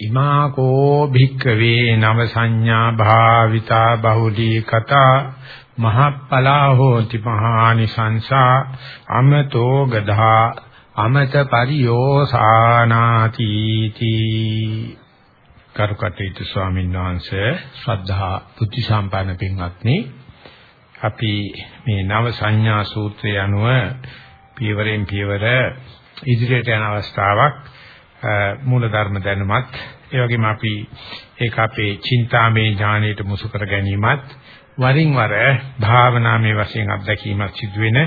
ඉමාකෝ භික්කවේ නව සංඥා භාවිතා බහුලී කතා මහප්පලා හෝති මහානිසංසා අමතෝ ගධා අමත පරියෝසානාති තී කරුකටේතු ස්වාමීන් වහන්සේ ශ්‍රද්ධා බුද්ධ සම්පන්න පින්වත්නි අපි මේ නව සංඥා සූත්‍රය අනුව පියවරෙන් පියවර ඉදිරියට යන අවස්ථාවක් මූල ධර්ම දැනුමත් ඒ වගේම අපි ඒක අපේ චින්තාමේ ඥාණයට මුසු කර ගැනීමත් වරින් වර භාවනාමේ වශයෙන් අත්දැකීමක් සිදුවෙන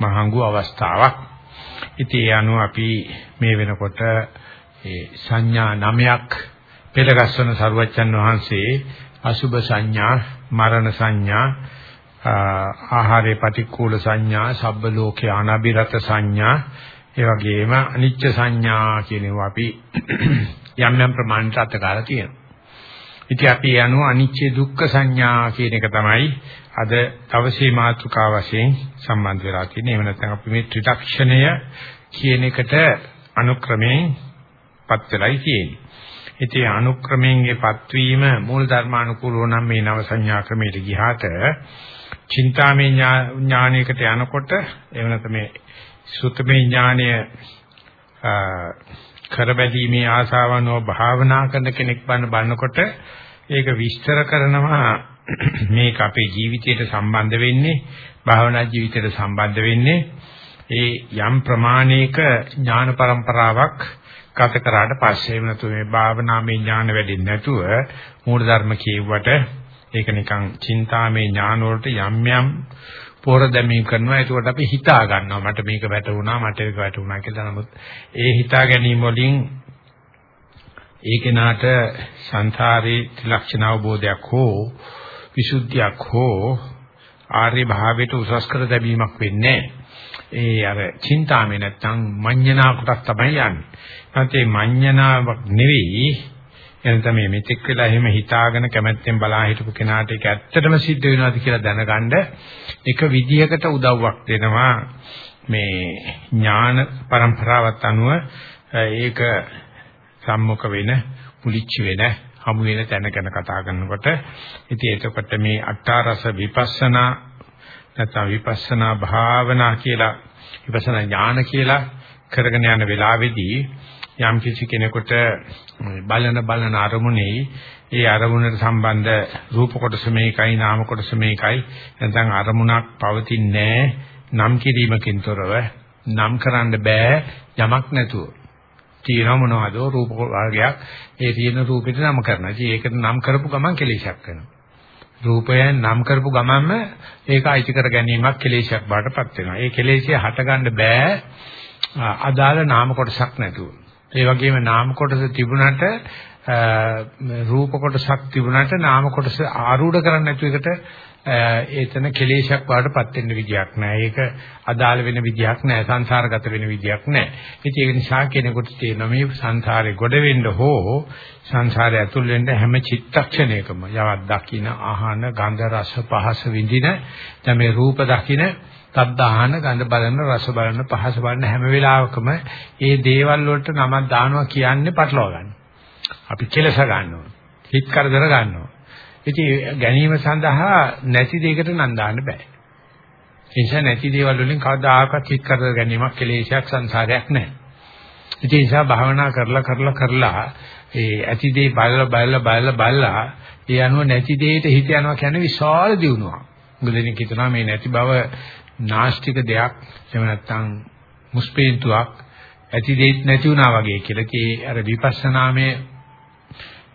මහඟු අවස්ථාවක්. ඉතින් ඒ අනුව අපි මේ වෙනකොට ඒ සංඥා නමයක් පෙළගස්වන සරුවච්චන් වහන්සේ අසුභ සංඥා, මරණ සංඥා, ආහාරේ පටික්කුල සංඥා, සබ්බ ලෝකේ අනබිරත සංඥා, ඒ වගේම අනිච්ච සංඥා කියන ඒවා අපි යම් යම් ප්‍රමාණයට අතකාලා තියෙනවා. ඉතින් අපි යනවා අනිච්ච දුක්ඛ සංඥා කියන එක තමයි අද දවසේ මාතෘකාව වශයෙන් සම්බන්ධ වෙලා තියෙන්නේ. එහෙම නැත්නම් අපි මේ ත්‍රිදක්ෂණය කියන එකට අනුක්‍රමයෙන් පත් වෙලයි තියෙන්නේ. ඉතින් අනුක්‍රමයෙන්ගේ පත්වීම මූල ධර්මානුකූලව නම් මේ නව සංඥා ක්‍රමයට ගියාට චින්තාමය ඥානයකට යනකොට එහෙම නැත්නම් මේ සුතමේ ඥානය කරබැදීමේ ආසාවනෝ භාවනා කරන කෙනෙක් බන්න බලනකොට ඒක විස්තර කරනවා. මේක අපේ ජීවිතයට සම්බන්ධ වෙන්නේ භාවනා ජීවිතයට සම්බන්ධ වෙන්නේ. ඒ යම් ප්‍රමාණයක ඥාන પરම්පරාවක් ගත කරාට පස්සේ වෙනතු මේ භාවනාමය ඥාන වැඩිෙන්නේ නැතුව මූල ධර්ම කියුවට ඒක නිකන් චින්තාමය ඥාන වලට යම් යම් පොර දැමීම් කරනවා. ඒකට අපි හිතා ගන්නවා. මට මේක වැටුණා මට ඒක වැටුණා කියලා. නමුත් ඒ හිතා ගැනීම වලින් ඒ කෙනාට සංසාරේ ත්‍රිලක්ෂණ අවබෝධයක් හෝ විසුද්ධියක් හෝ ආර්ය භාවයට උසස් කර දැමීමක් වෙන්නේ ඒ අර චින්තාමේ නැත්තම් මඤ්ඤණා කොටස් තමයි යන්නේ. නැත්නම් මේ මඤ්ඤණාවක් නෙවෙයි එනතම මේ මෙතෙක් වෙලා එහෙම හිතාගෙන කැමැත්තෙන් බලා හිටපු කෙනාට ඒක ඇත්තටම සිද්ධ වෙනවද කියලා දැනගන්න එක විදියකට උදව්වක් දෙනවා මේ ඥාන પરම්පරාවත් අනුව ඒක සම්මුඛ වෙන පුලිච්ච වෙන හමු වෙන තැන ගැන කතා කරනකොට. ඉතින් එතකොට මේ අට්ඨාරස විපස්සනා නැත්නම් විපස්සනා භාවනා කියලා විපස්සනා ඥාන කියලා කරගෙන යන වෙලාවේදී යම් කිසි කෙනෙකුට බලන බලන අරමුණේ ඒ අරමුණට සම්බන්ධ රූප කොටස මේකයි නාම කොටස මේකයි නැත්නම් අරමුණක් පවතින්නේ නම් කිරීමකින් තොරව නම් කරන්න බෑ යමක් නැතුව තියෙන මොනවද රූප වර්ගයක් ඒ තියෙන රූපෙට නම් කරනවා. ඉතින් ඒකට නම් කරපු ගමන් කෙලෙසක් වෙනවා. රූපයෙන් නම් කරපු ගමන්ම ඒක අයිති කර ගැනීමක් කෙලෙසක් බාටපත් වෙනවා. ඒ කෙලෙසිය හටගන්න බෑ අදාළ නාම කොටසක් නැතුව. ඒ වගේම නාම කොටස තිබුණාට රූප කොටසක් තිබුණාට නාම කොටස ආරූඪ කරන්නේ නැතු එකට ඒතන කෙලේශයක් වඩටපත් වෙන්න විදියක් නැහැ. ඒක අදාළ වෙන විදියක් නැහැ. සංසාරගත වෙන විදියක් නැහැ. ඉතින් ඒක නිසා කෙනෙකුට තේරෙනවා මේ සංසාරේ ගොඩ වෙන්න හෝ සංසාරය ඇතුල් වෙන්න හැම චිත්තක්ෂණයකම යවක් දකින්න, අහන, ගන්ධ, රස, පහස විඳින දැන් මේ රූප දකින්න තද්දාහන ගඳ බලන රස බලන පහස බලන හැම වෙලාවකම ඒ දේවල් වලට නමක් දානවා කියන්නේ පටලවා ගන්න. අපි කෙලස ගන්නවා. හිත කරදර ගන්නවා. ඉතින් ගැනීම සඳහා නැති දෙයකට නම් දාන්න බෑ. ඒ නිසා නැති දේවල් වලින් කවදාකවත් හිත කරදර ගැනීමක් කෙලෙසයක් සංසාරයක් නැහැ. ඉතින් ඒ නිසා භාවනා කරලා කරලා කරලා ඒ ඇති දේ බලලා බලලා බලලා බලලා ඒ අනුව නැති දෙයට හිත යනවා කියන්නේ විශාල දියුණුවක්. මුලදී හිතනවා මේ නැති බව නාස්තික දෙයක් එහෙම නැත්නම් මුස්පේන්තුවක් ඇති දෙයක් නැති වුණා වගේ කියලා කී අර විපස්සනාමේ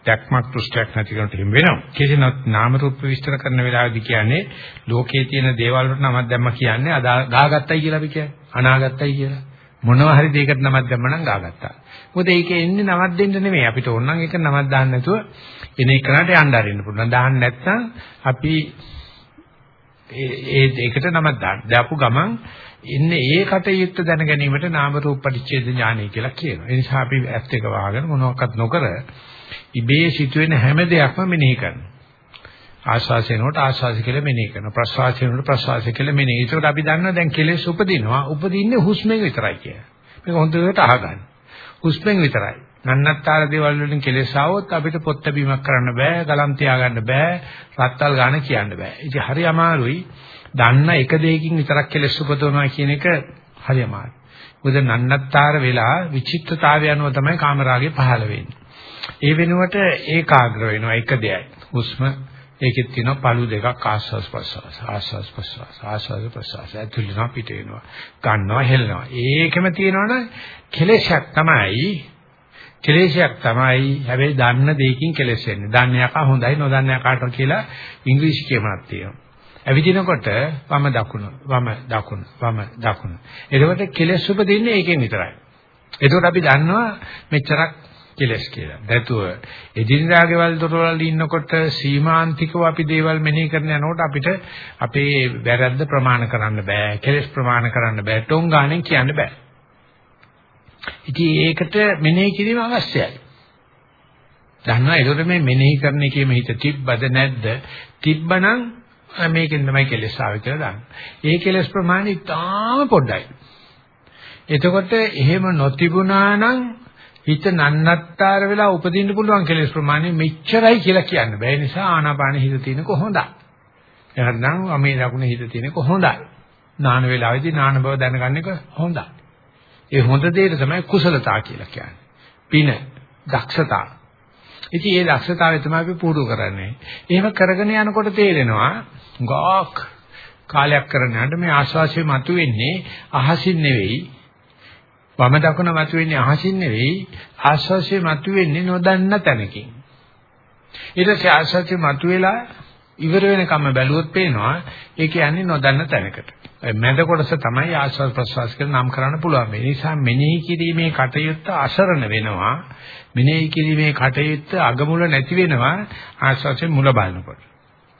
දැක්මක් පෘෂ්ඨයක් නැති කෙනෙකුට හිම වෙනවා. කෙසේනත් නාම රූප විස්තර කරන වෙලාවදී කියන්නේ ලෝකයේ තියෙන දේවල් වලට නමක් දැම්ම කියන්නේ අදා ගාගත්තයි කියලා අපි කියන්නේ. අනාගත්තයි කියලා. මොනවා හරි දෙයකට නමක් දැම්ම නම් ගාගත්තා. මොකද ඒක එන්නේ නමක් දෙන්න නෙමෙයි. අපිට ඕන නම් ඒක නමක් දාන්න නැතුව එන එකනට යන්න ආරින්න පුළුවන්. දාන්න නැත්නම් අපි ඒ ඒකට නමක් දාන්න. දාපු ගමන් ඉන්නේ ඒ කටයුත්ත දැන ගැනීමට නාම රූප පරිච්ඡේද ඥානය කියලා කියනවා. ඒ නිසා අපි ඇත්ත එක වහගෙන මොනවාක්වත් නොකර ඉබේ සිදුවෙන හැම දෙයක්ම මෙනෙහි කරනවා. ආස්වාසයෙන්ට ආස්වාසය කියලා මෙනෙහි කරනවා. ප්‍රස්වාසයෙන්ට ප්‍රස්වාසය කියලා මෙනෙහි. ඒකට අපි දන්නවා දැන් කෙලෙස් උපදිනවා. උපදින්නේ හුස්මෙන් විතරයි කියලා. මේක හොඳට අහගන්න. හුස්මෙන් විතරයි. නන්නත්තර දේවල් වලින් කෙලෙස් ආවොත් අපිට පොත් බැීමක් කරන්න බෑ, ගලම් තියාගන්න බෑ, රත්තල් ගන්න කියන්න බෑ. ඉතින් හරි අමාරුයි. දන්න එක දෙයකින් විතරක් කෙලෙස් උපදවනවා කියන එක හරි අමාරුයි. මොකද නන්නත්තර වෙලා විචිත්තතාවය අනුව තමයි කාමරාගේ පහළ වෙන්නේ. ඒ වෙනුවට ඒකාග්‍ර වෙනවා එක දෙයයි. හුස්ම ඒකෙත් තියෙනවා පළු දෙකක් ආස්වාස් ප්‍රස්වාස් ආස්වාස් ප්‍රස්වාස් ආස්වාස් ප්‍රස්වාස්. ඇතුළේනවා පිට වෙනවා ගන්නවා හෙලනවා ඒකෙම තියෙනවනේ කෙලෙසක් තමයි. කෙලෙසයක් තමයි. හැබැයි දන්න දෙයකින් කෙලෙස් වෙන්නේ. දන්න යකා හොඳයි නොදන්න යකාට කියලා ඉංග්‍රීසි කියමනක් තියෙනවා. ඇවිදිනකොට වම දකුණ වම දකුණ වම දකුණ. එතකොට කෙලෙස් උපදින්නේ ඒකෙන් විතරයි. එතකොට අපි දන්නවා මෙච්චරක් කෙලස් කියලා. නැතුව එදිනදා ගෙවල් දොරවල් ඉන්නකොට සීමාන්තිකව අපි දේවල් මෙනෙහි කරන යනකොට අපිට අපේ වැරද්ද ප්‍රමාණ කරන්න බෑ. කෙලස් ප්‍රමාණ කරන්න බෑ. ටොං ගානෙන් කියන්න බෑ. ඉතින් ඒකට මෙනෙහි කිරීම අවශ්‍යයි. දන්නවා ඒකට මේ මෙනෙහි කරන එකේම හිත තිබ්බද නැද්ද? තිබ්බනම් මේකෙන් තමයි කෙලස් ආවේ කියලා දන්න. ඒ කෙලස් ප්‍රමාණය ඉතාම පොඩ්ඩයි. එතකොට එහෙම නොතිබුණා නම් හිත නන්නත්තර වෙලා උපදින්න පුළුවන් කෙලෙස් ප්‍රමාණය මෙච්චරයි කියලා කියන්න බෑ. ඒ නිසා ආනාපාන හිත තියෙනක හොඳයි. එහෙනම් අමේ ලකුණ හිත තියෙනක හොඳයි. නාන වේලාවේදී නාන බව දැනගන්න එක හොඳයි. ඒ හොඳ දෙයට තමයි කුසලතා කියලා කියන්නේ. පින, දක්ෂතා. ඉතින් මේ දක්ෂතාවය තමයි අපි පුරුදු කරන්නේ. එහෙම කරගෙන යනකොට තේරෙනවා ගාක් කාලයක් කරනකොට මේ ආශ්වාසය මතුවෙන්නේ අහසින් නෙවෙයි වම දකුණ මතුවෙන්නේ අහසින් නෙවෙයි ආශ්වාසය මතුවෙන්නේ නොදන්න තැනකින්. ඊට පස්සේ ආශ්වාසය මතුවෙලා ඉවර වෙනකම් බැලුවොත් පේනවා ඒ කියන්නේ නොදන්න තැනකට. මැද කොටස තමයි ආශ්වාස ප්‍රශ්වාස කියලා නම් කරන්න පුළුවන්. ඒ නිසා මෙනෙහි කිරීමේ කටයුත්ත අසරණ වෙනවා. මෙනෙහි කිරීමේ කටයුත්ත අගමුල නැති වෙනවා ආශ්වාසයේ මුල බලනකොට.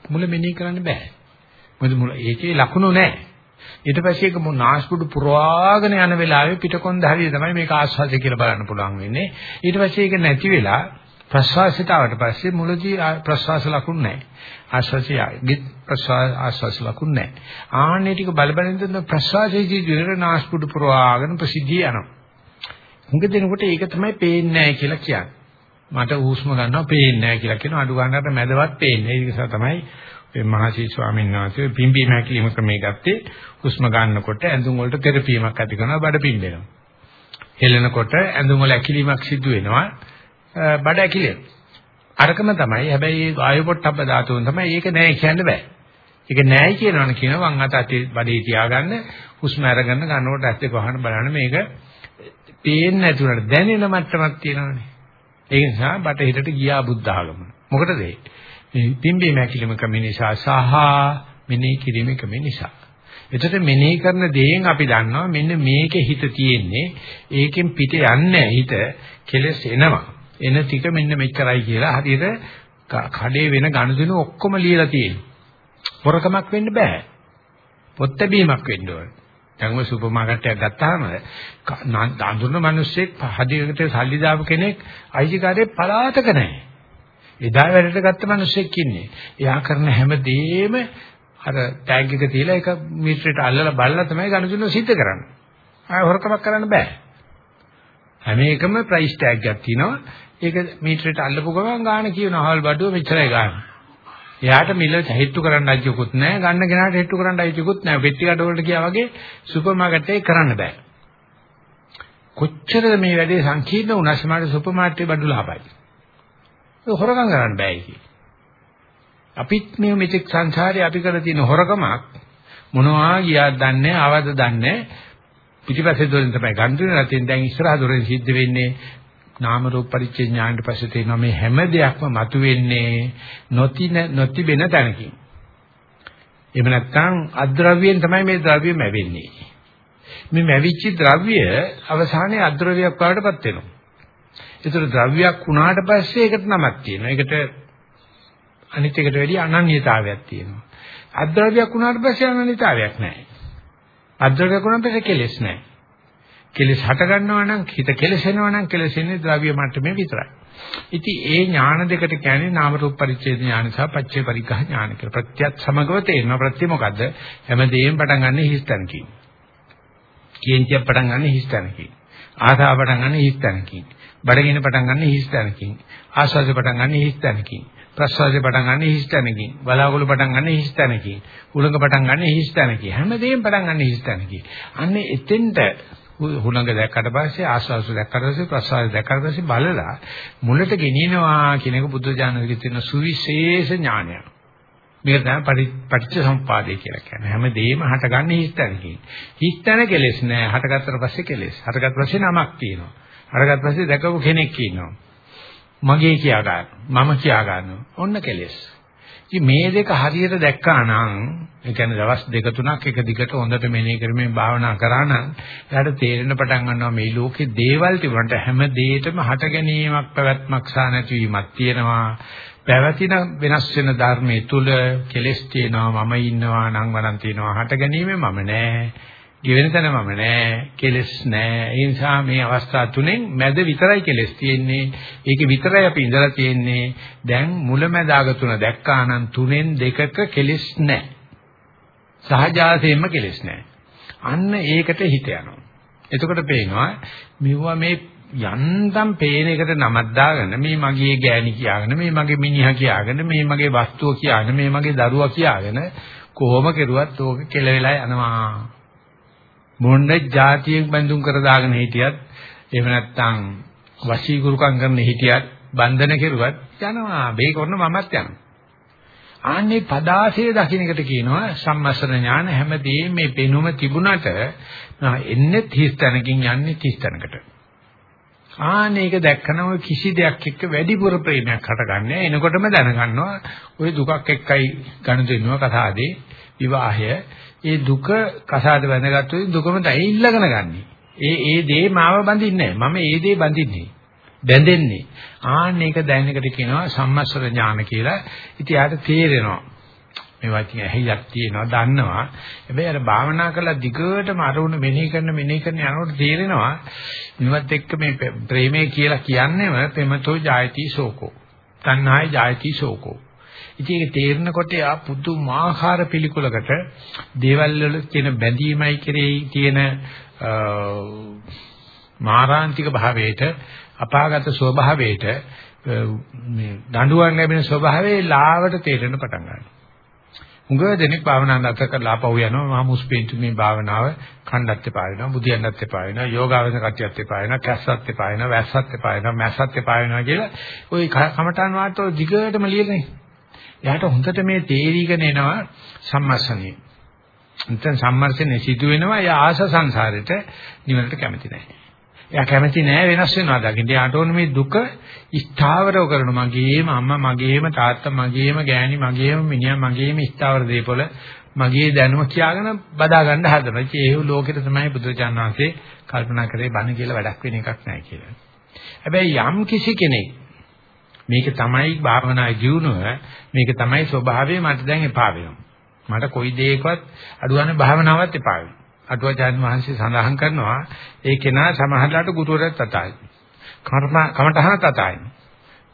මුල මෙනෙහි කරන්න බෑ. මොකද මුල ඒකේ ලකුණු නැහැ. ඊට පස්සේ ඒක මො නාස්පුඩු පුරවාගෙන යන වෙලාවේ පිටකොන්ද හරිය තමයි මේක ආස්වාදය කියලා බලන්න පුළුවන් වෙන්නේ. ඊට පස්සේ ඒක නැති වෙලා ප්‍රශ්වාසයට ආවට පස්සේ මුලදී ප්‍රශ්වාස ලකුණු නැහැ. ආශ්වාසය ගිත් ප්‍රශ්වාස ආශ්වාස ලකුණු නැහැ. ආන්නේ ටික බල බල ඉඳන් ප්‍රශ්වාසයේදී විතර නාස්පුඩු පුරවාගෙන ප්‍රසිද්ධිය යනවා. හුඟ දෙනකොට ඒක තමයි පේන්නේ නැහැ කියලා කියන්නේ. මට හුස්ම ගන්නවා පේන්නේ නැහැ කියලා කියන අඩු ගන්නකට මැදවත් පේන්නේ. ඒ නිසා තමයි ඒ මහසි ස්වාමීන් වහන්සේ පිම්බීම හැකිලිම ක්‍රමයේ ගත්තේ හුස්ම ගන්නකොට ඇඳුම් වලට තෙරපීමක් ඇති කරනවා බඩ පිම්බෙනවා. හෙලනකොට ඇඳුම් වල ඇකිලිමක් සිදු වෙනවා බඩ ඇකිලෙනවා. අරකම තමයි හැබැයි ආයු පොට්ටබ්බ ධාතුන් තමයි ඒක නෑ කියන්න බෑ. ඒක නෑයි කියනවනේ කියන වං අත අතේ බඩේ තියාගන්න හුස්ම අරගෙන ගන්නකොට ඇස් දෙක වහන බලන්න මේක පේන්නේ නැතුනට දැනෙන මට්ටමක් තියෙනවනේ. ඒ නිසා බටහිරට ගියා බුද්ධ ආගම. මොකටද ඒ? මේ පිම්බීම හැකිලිම ක්‍රම නිසා සහ මෙනෙහි කිරීම ක්‍රම නිසා. එතකොට මෙනෙහි කරන දේෙන් අපි දන්නවා මෙන්න මේකේ හිත තියෙන්නේ ඒකෙන් පිට යන්නේ හිත කෙලස් එනවා. එන ටික මෙන්න මෙච්චරයි කියලා හරියට කඩේ වෙන ගනුදෙනු ඔක්කොම ලියලා තියෙනවා. හොරකමක් වෙන්න බෑ. පොත් බැීමක් වෙන්න ඕනේ. දැන් ඔය සුපර් මාකට් එකක් ගත්තාම අඳුරන මිනිස්සෙක් හදිකට සල්ලි දාපු කෙනෙක් අයිතිකාරයේ පලාතක නැහැ. එදා වැඩට ගත්ත මිනිස්සෙක් ඉන්නේ. එයා කරන හැමදේම අර ටැග් එක තියලා ඒක මීටරයට අල්ලලා බලලා තමයි ගණතුන සිද්ධ කරන්නේ. ආය හොරකමක් කරන්න බෑ. හැම එකම ප්‍රයිස් ටැග් එකක් තියෙනවා. ඒක මීටරයට අල්ලපු ගමන් ගාන කියනවා හවල් බඩුව මෙච්චරයි ගාන. එයාට මිල හෙට්ටු කරන්න අයිතියකුත් නැහැ. ගන්න කෙනාට හෙට්ටු කරන්න අයිතියකුත් නැහැ. පෙට්ටි කඩ වලට ගියා වගේ සුපර් මාකට් එකේ කරන්න බෑ. කොච්චර මේ වැඩේ සංකීර්ණ වුණා සමහර සුපර් මාකට් එකේ බඩු ලාභයි. ඒක හොරකම් කරන්න බෑ කි. අපිත් මේ මෙතෙක් සංසාරේ අපි කරලා තියෙන හොරකමක් මොනවා ගියාද දන්නේ ආවද දන්නේ පිටිපස්සේ දොරින් තමයි ගන්දුනේ නැතිනම් දැන් ඉස්සරහ දොරෙන් සිද්ධ වෙන්නේ නාම රූප පරිච්ඡේ ඥාණයට පස්සේ තේනවා මේ හැම දෙයක්ම මතුවෙන්නේ නොතින නොතිබෙන තැනකින්. එහෙම නැත්නම් අද්‍රව්‍යයෙන් තමයි මේ ද්‍රව්‍ය මැවෙන්නේ. මේ මැවිච්ච ද්‍රව්‍ය අවසානයේ අද්‍රව්‍යයක් වඩටපත් වෙනවා. ඒතර ද්‍රව්‍යයක් වුණාට පස්සේ ඒකට නමක් තියෙනවා. ඒකට අනිත් එකට වැඩිය අනන්‍යතාවයක් තියෙනවා. අද්‍රව්‍යයක් වුණාට පස්සේ අනන්‍යතාවයක් නැහැ. අද්‍රව්‍යයක් වුණාට පස්සේ කෙලෙස් නැහැ. කෙලෙස් හට ගන්නවා නම් හිත කෙලසෙනවා නම් කෙලසෙන්නේ ද්‍රව්‍ය මට්ටමේ විතරයි. ඉතින් ඒ ඥාන දෙකට කියන්නේ නාම රූප පරිච්ඡේද ඥාන සහ පච්චේ පරිග්‍රහ ඥාන කියලා. ප්‍රත්‍යත් සමගව තේරෙනවා. ප්‍රත්‍ය මොකද්ද? හැමදේම පටන් ගන්න හිස්තනකින්. කේන්තියක් පටන් ගන්න හිස්තනකින්. ආසාව පටන් ගන්න හිස් තැනකින්. බඩගින්න පටන් ගන්න හිස් තැනකින්. ආස්වාද පටන් ගන්න හිස් තැනකින්. ප්‍රස්වාදේ පටන් ගන්න හිස් තැනකින්. බලාකුළු පටන් ගන්න හිස් තැනකින්. උලඟ පටන් ගන්න හිස් තැනකින්. හැමදේම පටන් ගන්න හිස් තැනකින්. අන්නේ එතෙන්ට හුළඟ දැක්කට පස්සේ ආස්වාස දැක්කට පස්සේ ප්‍රසආස දැක්කට පස්සේ බලලා මුලට ගෙනියනවා කියන එක බුද්ධ ඥානයේ තියෙන සුවිශේෂ ඥානයක්. මේක තමයි පටිච්ච සම්පාදේ කියලා කියන්නේ. හැමදේම හටගන්නේ හිස්තැනකින්. හිස්තැන කෙලෙස් නෑ. හටගත්තට පස්සේ කෙලෙස්. හටගත්ත පස්සේ නමක් තියෙනවා. හටගත්ත පස්සේ දැකපු කෙනෙක් ඉන්නවා. මගේ කියා ගන්න. මම කියා ගන්නවා. ඔන්න කෙලෙස්. ඉතින් මේ දෙක හරියට දැක්කා නම් ඒ කියන්නේ දවස් දෙක තුනක් එක දිගට හොඳට මෙනෙහි කරමින් භාවනා කරා නම් එයාට තේරෙන්න පටන් ගන්නවා මේ ලෝකේ දේවල් තිබුණාට හැම දෙයකම හට ගැනීමක් පැවැත්මක් සහ නැතිවීමක් තියෙනවා පැවතින වෙනස් වෙන ධර්මයේ තුල කෙලෙස් තියෙනවා මම ඉන්නවා නම් වරන් තියෙනවා හට ගැනීම මම නෑ ගෙවෙන තැන මම නෑ කෙලස් නෑ. ඒ නිසා මේ අවස්ථා තුනෙන් මැද විතරයි කෙලස් තියෙන්නේ. ඒක විතරයි අපි ඉඳලා තියෙන්නේ. දැන් මුලැමැදාග තුන දැක්කා නම් තුනෙන් දෙකක කෙලස් නෑ. සහජාසයෙන්ම කෙලස් නෑ. අන්න ඒකට හිත යනවා. එතකොට පේනවා මෙවුවා මේ යන්තම් පේන එකට නමක් දාගෙන මේ මගේ ගෑණි කියාගෙන මේ මගේ මිනිහා කියාගෙන මේ මගේ වස්තුව කියාගෙන මේ මගේ දරුවා කියාගෙන කොහොම කෙරුවත් ඕක කෙලවෙලා යනවා. මොන જાතියෙන් බඳුන් කර දාගෙන හිටියත් එහෙම නැත්නම් වශීගුරුකම් කරන හිටියත් බන්ධන කෙරුවත් යනවා. මේ කරන මමත් යනවා. ආන්නේ පදාසයේ දකින්නකට කියනවා සම්මස්න ඥාන හැමදේම මේ පෙනුම තිබුණට එන්නේ 30 තැනකින් යන්නේ 30 තැනකට. ආන්නේ ඒක දැක්කම කිසි දෙයක් එක්ක වැඩිපුර ප්‍රේමයක් හටගන්නේ එනකොටම දැනගන්නවා ওই දුකක් එක්කයි ගනුදෙනුව කතාදී විවාහය. ඒ දුක කසාද වැඳගත්තොත් දුකම තමයි ඉල්ලගෙන ගන්නෙ. ඒ ඒ දේ මාව බඳින්නේ මම ඒ දේ බඳින්නේ. බැඳෙන්නේ. ආන්න ඒක දැනෙනකට කියනවා සම්මස්සර ඥාන කියලා. ඉතින් යාට තේරෙනවා. මේවා ඉතින් ඇහියක් තියෙනවා දන්නවා. හැබැයි අර භාවනා කරලා දිගටම අරමුණ මෙනෙහි කරන මෙනෙහි කරන යනකොට තේරෙනවා මේවත් එක්ක මේ ප්‍රේමය කියලා කියන්නේම ප්‍රේමතෝ ජායති සෝකෝ. තණ්හාය ජායති සෝකෝ. ඉතින් ඒක තේරෙනකොට යා පුදුමාකාර පිළිකුලකට දේවල් වල තියෙන බැඳීමයි කෙරෙහි තියෙන මාරාන්තික භාවයට අපාගත ස්වභාවයට මේ දඬුවම් ලැබෙන ස්වභාවයේ ලාවට තේරෙන පටන් ගන්නවා. උඟ දෙනෙක් භාවනා නැත කරලා ආපහු යනවා මහා මුස්පේන්තු මේ භාවනාව කණ්ඩත් එපා වෙනවා බුදියන්නත් එපා වෙනවා යෝගාවචර කටියත් එපා වෙනවා කැස්සත් එපා වෙනවා වැස්සත් එපා වෙනවා මැස්සත් එපා වෙනවා කියලා ওই කමඨාන් වාටෝ දිගටම ලියන්නේ එයාට හොඳට මේ තේරීගෙන එනවා සම්මර්ෂණය. නැත්නම් සම්මර්ෂණය සිදු වෙනවා එයා ආස සංසාරෙට නිවනට කැමති නැහැ. එයා කැමති නැහැ වෙනස් වෙනවා දකින්න. එයාට ඕන මේ දුක ස්ථාවරව කරන මගේම අම්මා මගේම තාත්තා මගේම ගෑණි මගේම මිනිහා මගේම ස්ථාවර දේපොළ මගේ දැනුම කියාගෙන බදා ගන්න හදනවා. ඒ ලෝකෙට තමයි බුදුචාන් වහන්සේ කල්පනා කරේ බණ කියලා වැඩක් වෙන එකක් නැහැ කියලා. හැබැයි යම් කිසි කෙනෙක් මේක තමයි භාවනා ජීවණය මේක තමයි ස්වභාවය මට දැන් එපා වෙනවා. මට කොයි දෙයකවත් අඩුවන භාවනාවක් එපා වෙනවා. අටුවාචාර්ය වහන්සේ සඳහන් කරනවා ඒ කෙනා සමහරලාට ගුරුවරයෙක් තතයි කර්ම කමටහන තතයි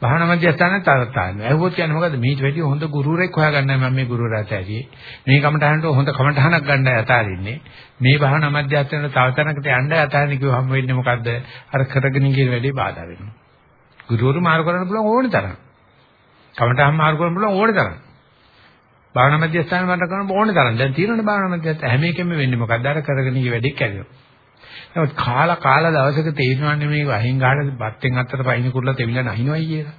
භාවනා මධ්‍යස්ථාන තතයි ඇහුවොත් කියන්නේ මොකද මේට වැඩි හොඳ ගුරුවරයෙක් හොයාගන්නයි මම මේ ගුරුවරයාට ඇරියේ මේ කමටහනට හොඳ කමටහනක් ගන්නයි අතාරින්නේ මේ භාවනා මධ්‍යස්ථානට තව තැනකට යන්නයි අතාරින්නේ කිව්වම වෙන්නේ මොකද්ද? අර කරගෙන ගිය වැඩේ බාධා වෙනවා. ගුරුවරු මාරු කරන්න පුළුවන් ඕනේ තරම්. කමටහන් මාරු කරන්න පුළුවන් ඕනේ තරම්. භාවනා මධ්‍යස්ථාන වලට කරන්න ඕනේ තරම්. දැන් තියෙනනේ භාවනා මධ්‍යස්ථාන හැම එකෙම වෙන්නේ මොකක්ද? අර කරගෙන ඉය වැඩේ කැරියෝ. නමුත් කාලා කාලා දවසක තේරෙනවන්නේ මේ වහින් ගන්න බත්තෙන් අත්තට පයින් කුරලා තෙවිලා නැහිනවයි කියලා.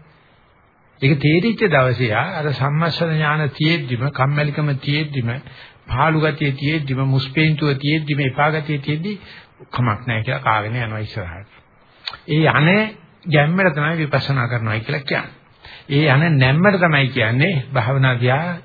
ඒක තේරිච්ච දවසේ අර සම්මස්සන ඥාන තියෙද්දිම කම්මැලිකම තියෙද්දිම පාළු ගතිය තියෙද්දිම මුස්පේන්තුව තියෙද්දිම එපා ගතිය තියෙද්දි කමක් නැහැ කියලා කාගෙන යනවා ඉස්සරහට. ඒ යන්නේ ගැම්මට තමයි විපස්සනා කරනවා කියලා කියන්නේ. ඒ යන නැම්මට තමයි කියන්නේ භාවනා දියා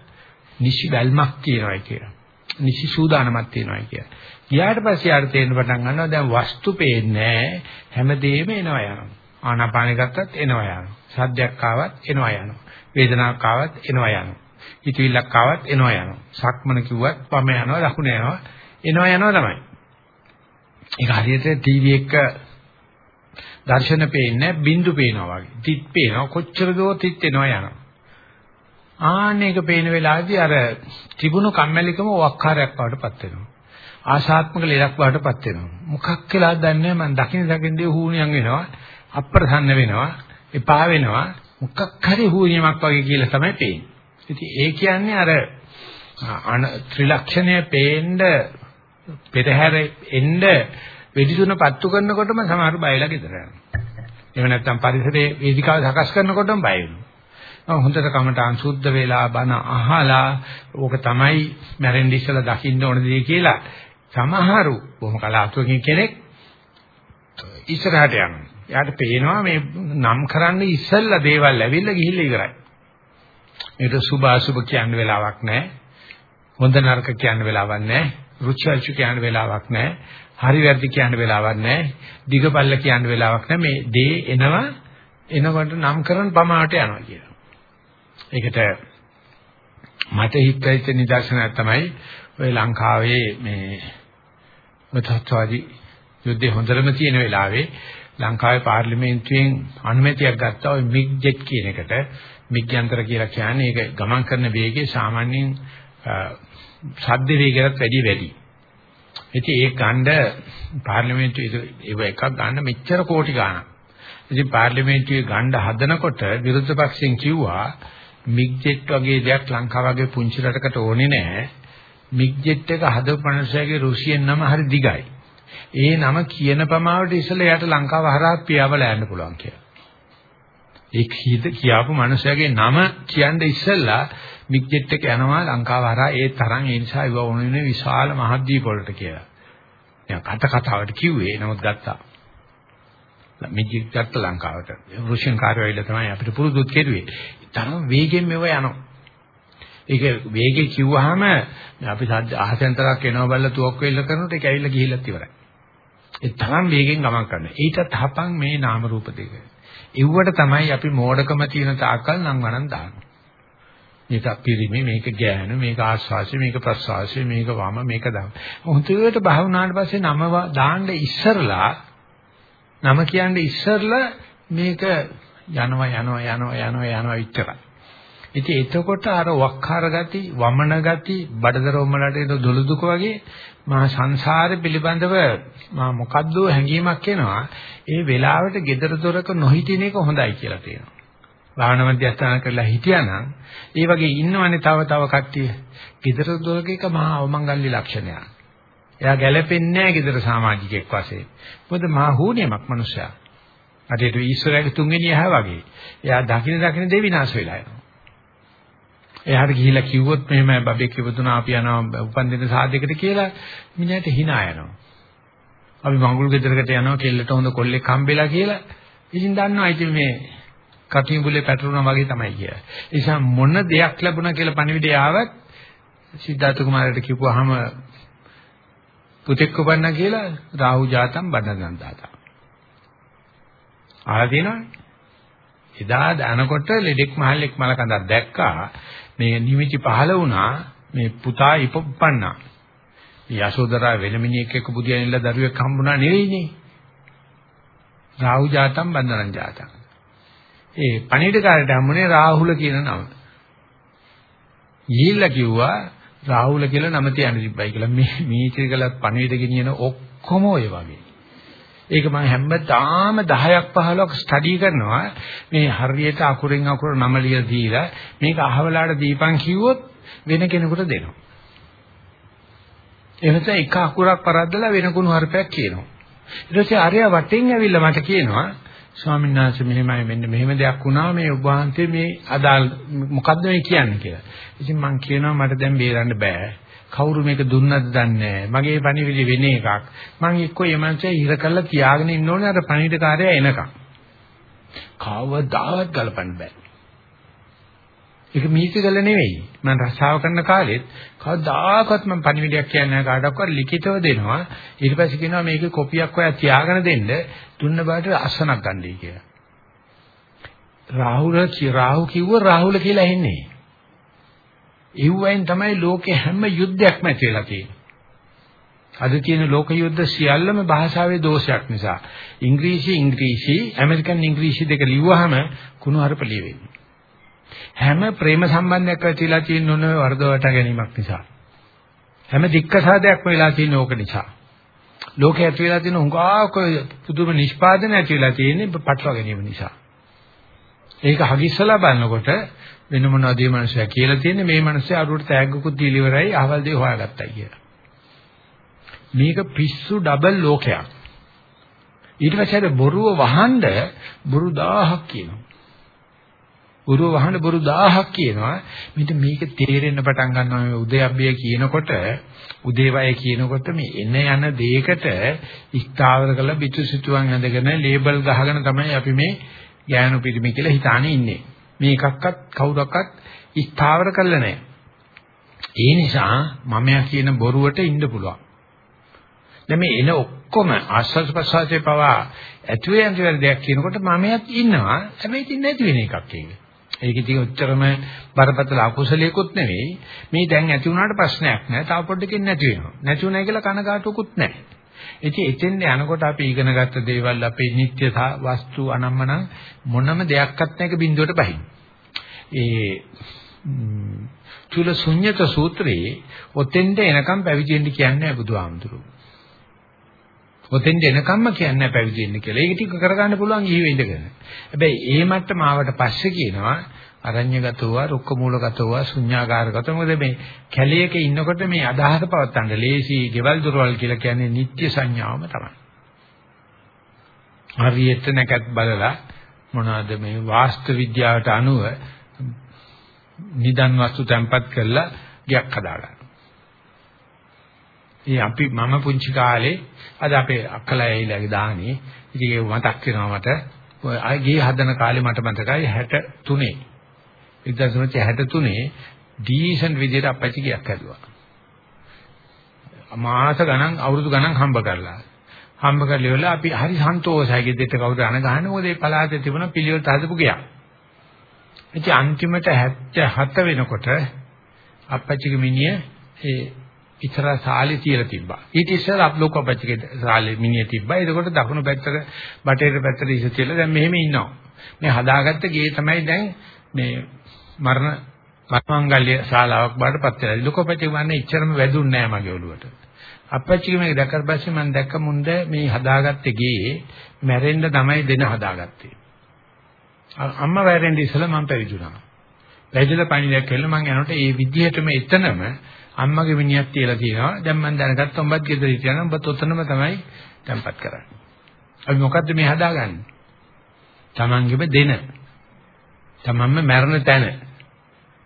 නිසි බැල්මක් තියෙනවා කියලා. නිසි සූදානමක් තියෙනවා කියලා. ගියාට පස්සේ ආර තේරෙන පටන් ගන්නවා දැන් වස්තු පේන්නේ හැමදේම එනවා යනවා. ආනාපානෙ ගත්තත් එනවා යනවා. සද්දයක් ආවත් එනවා යනවා. වේදනාවක් ආවත් එනවා යනවා. හිතවිල්ලක් ආවත් එනවා යනවා. සක්මන කිව්වත් වම යනවා දකුණ යනවා. එනවා යනවා තමයි. ඒක හරියට ටීවී එක දර්ශන පේන්නේ බින්දු පේනවා වගේ. තිත් පේනවා කොච්චර දෝ තිත් එනවා යනවා. ආන්න එක පේන වෙලාවේදී අර තිබුණු කම්මැලිකම වක්කාරයක් වඩටපත් වෙනවා. ආශාත්මක ලෙලක් වඩටපත් වෙනවා. මොකක් කියලා දන්නේ මම දකින්න දකින්නේ හුණියන් වෙනවා, අප්‍රසන්න වෙනවා, එපා වෙනවා, මොකක් හරි හුණියමක් වගේ කියලා තමයි පේන්නේ. ඉතින් ඒ කියන්නේ අර ත්‍රිලක්ෂණය පේන්න පෙරහැර එන්න වෙඩි තුන පත්තු කරනකොටම සමහර බයලා ගෙදර යනවා. එහෙම නැත්නම් පරිසරයේ වේදිකාව සකස් කරනකොටම බය වෙනවා. හොඳට කමටහන් සුද්ධ වෙලා බණ අහලා ඕක තමයි මැරෙන්න ඉස්සලා දකින්න ඕන දේ කියලා සමහරු බොහොම කලාතුරකින් කෙනෙක් ඉස්සරහට යනවා. එයාට පේනවා මේ නම් කරන්න ඉස්සෙල්ලා දේවල් ඇවිල්ලා ගිහිල්ලා ඉවරයි. මේක සුභ අසුභ කියන්න වෙලාවක් නැහැ. හොඳ නරක කියන්න වෙලාවක් නැහැ. රුචි අරුචි කියන්න වෙලාවක් නැහැ. හරි වැරදි කියන්න වෙලාවක් නැහැ. දිගපල්ල කියන්න වෙලාවක් නැහැ. මේ දේ එනවා එනකොට නම් කරන් පමාවට යනවා කියලා. ඒකට මට හිතෙච්ච නිදර්ශනයක් තමයි ඔය ලංකාවේ මේ මතත්වාදී යුද්ධය හොඳටම තියෙන වෙලාවේ ලංකාවේ පාර්ලිමේන්තුවෙන් අනුමැතියක් ගත්තා ඔය මිග් ජෙට් කියන එකට මිග් යන්ත්‍ර කියලා කියන්නේ ඒක ගමන් කරන වේගය සාමාන්‍යයෙන් ශබ්ද වේගයකට වැඩි වැඩි. ඉතින් ඒ ගණ්ඩ පාර්ලිමේන්තුවේ ඒව එකක් ගන්න මෙච්චර කෝටි ගාණක්. ඉතින් පාර්ලිමේන්තුවේ ගණ්ඩ හදනකොට විරුද්ධ පක්ෂයෙන් කිව්වා මිග් ජෙට් වගේ දෙයක් ලංකාව වගේ පුංචි රටකට ඕනේ නැහැ. මිග් ජෙට් එක හදපු මනුස්සයගේ රුසියන් නම හරි දිගයි. ඒ නම කියන ප්‍රමාණයට ඉස්සෙල්ලා යට ලංකාව හරහා පියාඹල යන්න පුළුවන් කියලා. ඒ කීද කියාපු මනුස්සයගේ නම කියන්න ඉස්සෙල්ලා මිග්ජෙට් එක යනවා ලංකාව හරහා ඒ තරම් ඒ නිසා ඉව වුණේ විශාල මහද්වීප වලට කියලා. දැන් කට කතාවට කිව්වේ නමුත් ගත්තා. මිග්ජෙට් ගත්ත ලංකාවට. රුසියන් කාර්යවල තමයි අපිට පුරුදුත් කෙරුවේ. තරම් වේගෙන් මේව යනවා. ඒක වේගෙ කිව්වහම අපි අහසෙන්තරක් එනවා බල්ල තුවක්ක වෙල්ල කරනකොට ඒක ඇවිල්ලා ගිහිල්ලත් ඉවරයි. ඒ තරම් වේගෙන් ගමන් කරනවා. ඊටත් හපන් මේ නාම රූප දෙක. ඉව්වට තමයි අපි මෝඩකම තියෙන තාක්කල් නම් වණන් දාන්නේ. මේක පිරිමි මේක ගෑනු මේක ආස්වාසි මේක ප්‍රස්වාසි මේක වම මේක දම හොඳට භාවනාවට පස්සේ නම දාන්න ඉස්සරලා නම කියන්නේ ඉස්සරලා මේක යනවා යනවා යනවා යනවා යනවා විතරයි ඉතින් එතකොට අර වක්කාර ගති වමන ගති බඩදරොම්මලට එන දොළු දුක වගේ මහා සංසාරේ පිළිබඳව මා මොකද්ද හැඟීමක් එනවා. ඒ වෙලාවට gedara doraka නොහිටින එක හොඳයි කියලා තියෙනවා භාවනා මධ්‍යස්ථාන කරලා හිටියානම් ඒ වගේ ඉන්නවනේ තව තව කට්ටිය. gedara දොරකේක මහා අවමංගල්‍ය ලක්ෂණයක්. එයා ගැළපෙන්නේ නැහැ gedara සමාජිකෙක් වශයෙන්. මොකද මහා හුනියමක් මනුස්සයා. අදේට ඊශ්වරයාගේ තුන්වෙනි ඇහැ වගේ. එයා දකින දකින දේ විනාශ වෙලා යනවා. එයාට ගිහිලා කිව්වොත් මෙහෙම බබෙක් ඉවතුනා අපි යනවා උපන්දින සාදයකට කියලා මිනිහට hina යනවා. අපි මඟුල් ගෙදරකට යනවා කෙල්ලට හොඳ කොල්ලෙක් හම්බෙලා කියලා. ඉතින් දන්නවා ඉතින් මේ කටිඹුලේ පැටරුණා වගේ තමයි කිය. ඒ නිසා මොන දෙයක් ලැබුණා කියලා පණිවිඩය ආවත් සිද්ධාර්ථ කුමාරට කිව්වහම පුතෙක් උපන්නා කියලා රාහු ජාතම් බඩගන් දාතා. ආලා තියෙනවනේ. එදා දනකොට ලෙඩෙක් මහල්ලෙක් මල කඳක් දැක්කා මේ නිමිති පහළ වුණා මේ පුතා ඉපප්පන්නා. යශෝදරා වෙන මිනිහෙක් එක්ක බුදියනින්න දරුවෙක් හම්බුණා නෙවෙයිනේ. රාහු ජාතම් බන්දනං ජාතම්. ඒ පණිවිඩකාරයට හම්බුනේ රාහුල කියන නම. ගිහිල්ලා කිව්වා රාහුල කියලා නම තියන්න තිබ්බයි කියලා. මේ මේචිකලත් පණිවිඩ ගෙනියන ඔක්කොම ඔය වගේ. ඒක මම හැමදාම 10ක් 15ක් ස්ටඩි කරනවා. මේ හරියට අකුරෙන් අකුර නම ලියලා දීලා මේක අහවලාට දීපන් කිව්වොත් වෙන කෙනෙකුට දෙනවා. එහෙනම් එක අකුරක් පරද්දලා වෙන කුණු හර්පයක් කියනවා. ඊට පස්සේ ආර්ය වටෙන් ඇවිල්ලා මට කියනවා ස්වාමීන් වහන්සේ මෙහෙමයි මෙන්න මෙහෙම දෙයක් වුණා මේ ඔබ වහන්සේ මේ අදාළ මොකද්ද මේ කියන්නේ කියලා. ඉතින් මම කියනවා මට දැන් බේරන්න බෑ. කවුරු මේක දුන්නද දන්නේ මගේ පණිවිඩය වෙන එකක්. මම එක්කෝ යමන්සේ හිර කරලා තියාගෙන ඉන්න ඕනේ අර පණිවිඩකාරයා එනකම්. කවදාවත් ගලපන්න බෑ. ඒක මීසිකල නෙවෙයි. මම රස්සාව කරන කාලෙත් කවදාකවත් මම පණිවිඩයක් කියන්නේ නැහැ කාටවත් ලිඛිතව දෙනවා. ඊට පස්සේ කියනවා මේකේ කොපියක් ඔයා තියාගෙන දෙන්න දුන්න බාට අසනක් ගන්නයි කියලා. රාහුල රාහු කිව්ව රාහුල කියලා එන්නේ. ඒවෙන් තමයි ලෝකේ හැම යුද්ධයක්ම ඇති වෙලා තියෙන්නේ. අද තියෙන ලෝක යුද්ධ සියල්ලම භාෂාවේ දෝෂයක් නිසා. ඉංග්‍රීසි ඉංග්‍රීසි ඇමරිකන් ඉංග්‍රීසි දෙක ලිව්වහම කුණු හරප ලියවෙන්නේ. හැම ප්‍රේම සම්බන්ධයක් ඇතිලා තියෙන ඕන වර්ධවට ගැනීමක් නිසා. හැම දික්කසාදයක්ම වෙලා තියෙන ඕක නිසා. ලෝකේ ඇති වෙලා තියෙන හුඟාක පුදුම නිෂ්පාදන ඇති වෙලා තියෙන්නේ පටලවා ගැනීම නිසා. ඒක හගිස්සලා බලනකොට වෙන මොනවද මේ මනුස්සයා කියලා තියෙන්නේ මේ මනුස්සයා අරුවට තෑග්ගකුත් දීලා ඉවරයි අහවල් දේ හොයාගත්තයි කියලා. මේක පිස්සු ඩබල් ලෝකයක්. ඊට පස්සේ බොරුව වහන්න බොරු 1000ක් කියනවා. බොරුව වහන්න බොරු 1000ක් කියනවා. මෙන්න මේක තේරෙන්න පටන් ගන්නවා මේ උදයබ්බය කියනකොට උදේවය කියනකොට මේ එන යන දෙයකට ස්ථාවර කරලා පිටුසිතුවන් ඇඳගෙන ලේබල් ගහගෙන තමයි අපි මේ ඥාන පිරිමි කියලා හිතානේ ඉන්නේ. මේ එකක්වත් කවුරක්වත් ස්ථාවර කරලා නැහැ. ඒ නිසා මමයා කියන බොරුවට ඉන්න පුළුවන්. දැන් මේ එන ඔක්කොම ආස්වාද ප්‍රසආසයේ පවා ඇතුලේ ඇතුලේ දෙයක් කියනකොට මමයක් ඉන්නවා. හැබැයි ඉතින් නැති වෙන එකක් ඒක. ඒක ඉතින් උච්චරම බරපතල අකුසලයකුත් නෙවෙයි. මේ දැන් ඇති වුණාට ප්‍රශ්නයක් නෑ. තව පොඩ්ඩකින් නැති වෙනවා. නැති වුණා කියලා කනගාටුකුත් නෑ. ඉතින් එතෙන්ද යනකොට අපි ඉගෙන ගත්ත දේවල් අපේ නිත්‍ය වස්තු අනම්මන මොනම දෙයක්වත් නැක බින්දුවට බහින්. ඒ චුල ශුන්්‍යත සූත්‍රයේ ඔතෙන්ද එනකම් පැවිදි වෙන්න කියන්නේ බුදුහාමුදුරුවෝ. ඔතෙන්ද එනකම්ම කියන්නේ පැවිදි වෙන්න කියලා. ඒක ටික කරගන්න පුළුවන් ඊ වෙඳගෙන. හැබැයි ඒ මට්ටම ආවට පස්සේ කියනවා අරඤ්‍යගතව, රුක්කමූලගතව, ශුන්‍යාකාරගතව. මොකද මේ කැලේක ඉන්නකොට මේ අදහස පවත්තන්න ලේසි, ගෙවල් දොරවල් කියලා කියන්නේ නිත්‍ය සංඥාවම තමයි. හරියට නැකත් බලලා මොනවාද මේ වාස්තු විද්‍යාවට අනුව නිදන් වස්තු තැම්පත් කරලා ගයක් හදාගන්න. ඒ අපි මම පුංචි කාලේ අද අපේ අක්කලා ඇවිල්ලාගේ දාහනේ ඉතින් ඒක මතක් වෙනවා මට. ඔය ගේ හදන කාලේ මට මතකයි 63 1963 ඩීසන්ට් විදියට අපච්චි ගයක් හැදුවා. මාස ගණන් අවුරුදු ගණන් හම්බ කරලා. හම්බ කරලා ඉවරලා අපි හරි සන්තෝෂයි ගෙදෙට්ට කවුරු අන ගහන්නේ මොකද ඒ පළාතේ තිබුණ පිළිවෙලට හදපු ගයක්. ඉතින් අන්තිමට 77 වෙනකොට අපච්චිගේ මිනිහ ඒ ඉතර සාලේ තියලා තිබ්බා. ඊට ඉස්සෙල්ලා අප්ලෝක අපච්චිගේ සාලේ මිනිහ තිබ්බා. එතකොට දකුණු පැත්තට බටේට පැත්තට ඉස තියලා දැන් මෙහෙම ඉන්නවා. මේ හදාගත්ත ගේ තමයි දැන් මේ මරණ මත්මංගල්‍ය ශාලාවක් බාටපත් වෙලා. ලොකපච්චි වන්නේ ඉච්චරම වැදුන්නේ නැහැ මගේ ඔළුවට. අපච්චිගේ මේක දැක්කට පස්සේ මම දැක්ක මුන්ද මේ හදාගත්තේ ගේ මැරෙන්න තමයි දෙන හදාගත්තේ. අම්මා වැරෙන්න ඉස්සෙල්ලා මම පැවිදුණා. පැවිදිලා පණිවිඩයක් කළා මම යනකොට ඒ විදිහටම එතනම අම්මගේ මිනිහක් තියලා තියෙනවා. දැන් මම දැනගත්තා උඹත් ගෙදර හිටියනම් උඹත් ඔතනම තමයි තැම්පත් කරන්නේ. අපි මොකද්ද මේ හදාගන්නේ? Tamangeම දෙන. Tamanම මැරෙන තැන.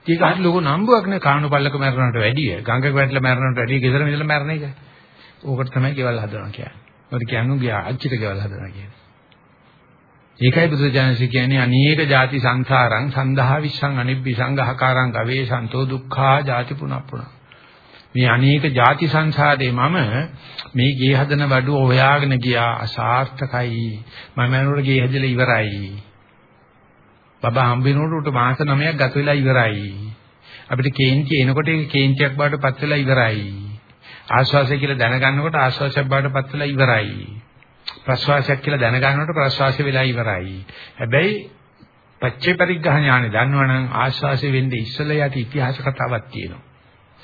ඒක හරි ලොකු නම්බුවක් නේ කාණු පල්ලක මැරෙනවට වැඩිය. ගඟක වැටලා මැරෙනවට වැඩිය ගෙදර ඉඳලා මැරෙන එක. ඕකට තමයි ගෙවල් හදනවා කියන්නේ. ඔකට කියන්නේ ගියා අච්චිට ගෙවල් හදනවා කියන්නේ. ඒකයි බුදුජානක කියන්නේ අනේක ಜಾති සංඛාරං සන්දහා විස්සං අනිබ්බිසංඝහකාරං ගවේ සන්තෝ දුක්ඛා ಜಾති පුනප්පුන. මේ අනේක ಜಾති සංසාරේ මම මේ ගේ හදන වඩුව හොයාගෙන ගියා අසාර්ථකයි. මම යනකොට ගේ හැදලා ඉවරයි. බබා හම්බෙනකොට උට මාස 9ක් ගත වෙලා ඉවරයි. අපිට කේන්ති එනකොට ඒ කේන්තියක් බාටපත් වෙලා ඉවරයි. ආශ්වාසය කියලා දැනගන්නකොට ආශ්වාසයක් බාටපත් වෙලා ඉවරයි. ප්‍රශ්වාසයක් කියලා දැනගන්නකොට ප්‍රශ්වාසය වෙලා ඉවරයි හැබැයි පච්චේ පරිග්‍රහ ඥානෙ දන්නවනම් ආශ්වාසය වෙන්නේ ඉස්සෙල්ලා යටි ඉතිහාස කතාවක් තියෙනවා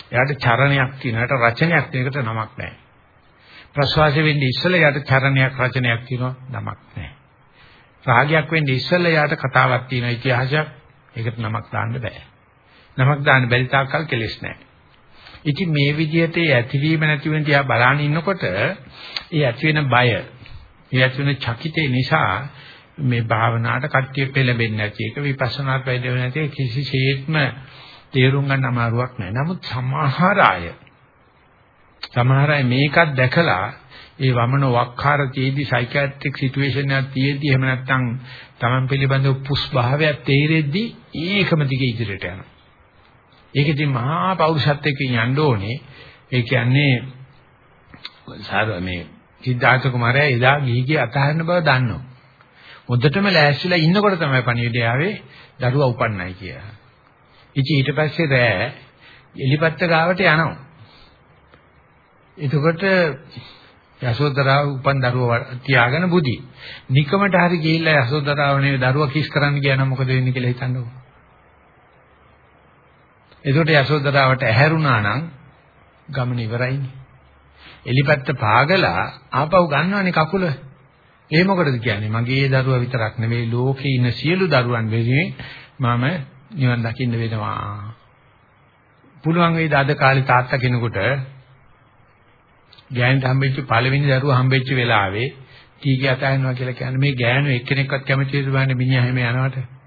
එයාට චරණයක් තියෙනවා. එයාට රචනයක් තියෙනකට නමක් නැහැ. ප්‍රසවාසය වෙන්නේ ඉස්සෙල්ලා එයාට චරණයක් රචනයක් තියෙනවා නමක් නැහැ. රාගයක් වෙන්නේ ඉස්සෙල්ලා එයාට කතාවක් තියෙනවා ඉතිහාසයක්. ඒකට නමක් දාන්න බෑ. නමක් දාන්න බැරි තාක්කල් කෙලෙස් නැහැ. ඉතින් මේ විදිහට ඇතිවීම නැතිවීම තියා බලන ඉන්නකොට ඒ ඇති වෙන බය, ඒ ඇති වෙන චකිතේ නිසා මේ භාවනාවට කට්ටිය පෙළඹෙන්නේ නැති එක විපස්සනාට වැඩි වෙන්නේ නැති කිසිසේත්ම තේරුම් ගන්න අමාරුවක් නෑ. නමුත් සමහර අය සමහර අය මේකත් දැකලා ඒ වමන වක්කාර තියේදී සයිකියාට්‍රික් සිටුේෂන් එකක් තියේදී එහෙම නැත්නම් Taman පිළිබඳව පුස් භාවයක් තේරෙද්දී ඒකම දිගේ ඉදිරියට යනවා. ඒකෙදි මහා පෞරුෂත්වයකින් යන්න ඕනේ. ඒ කියන්නේ සාර මේ සිද්ධාර්ථ කුමාරයා එදා ගිහිගේ අතහරින බව දන්නවා. මුද්දටම ලෑස්තිලා ඉන්නකොට තමයි පණිවිඩය ආවේ දරුවා උපන්නයි කියලා. ඉතින් ඊට පස්සේ රෑ එලිපත්ත ගාවට යනවා. එතකොට යසෝදරාව උපන් දරුවා තියාගෙන බුදි. නිකමට හරි ගිහිල්ලා යසෝදරාව නේ දරුවා කිස් කරන්න ගියා නම් මොකද වෙන්නේ කියලා හිතන්නකෝ. එතකොට යසෝදරාවට ඇහැරුණා නම් ගමන ඉවරයිනේ. එලිපත්ත පාගලා ආපහු ගන්නවනේ කකුල. ඒ මොකටද කියන්නේ? මගේ දරුවා විතරක් නෙවෙයි ලෝකේ ඉන්න සියලු දරුවන් වෙනුවෙන් මම නිවන් දකින්න වෙනවා. පුළුවන් වේද අද කාලේ තාත්තා කෙනෙකුට ගෑනට හම්බෙච්ච පළවෙනි දරුවා හම්බෙච්ච වෙලාවේ කීකේ අතහරිනවා කියලා කියන්නේ මේ ගෑනු එක්කෙනෙක්වත් කැමති වෙද බලන්න මිනිහා හැම යනවට.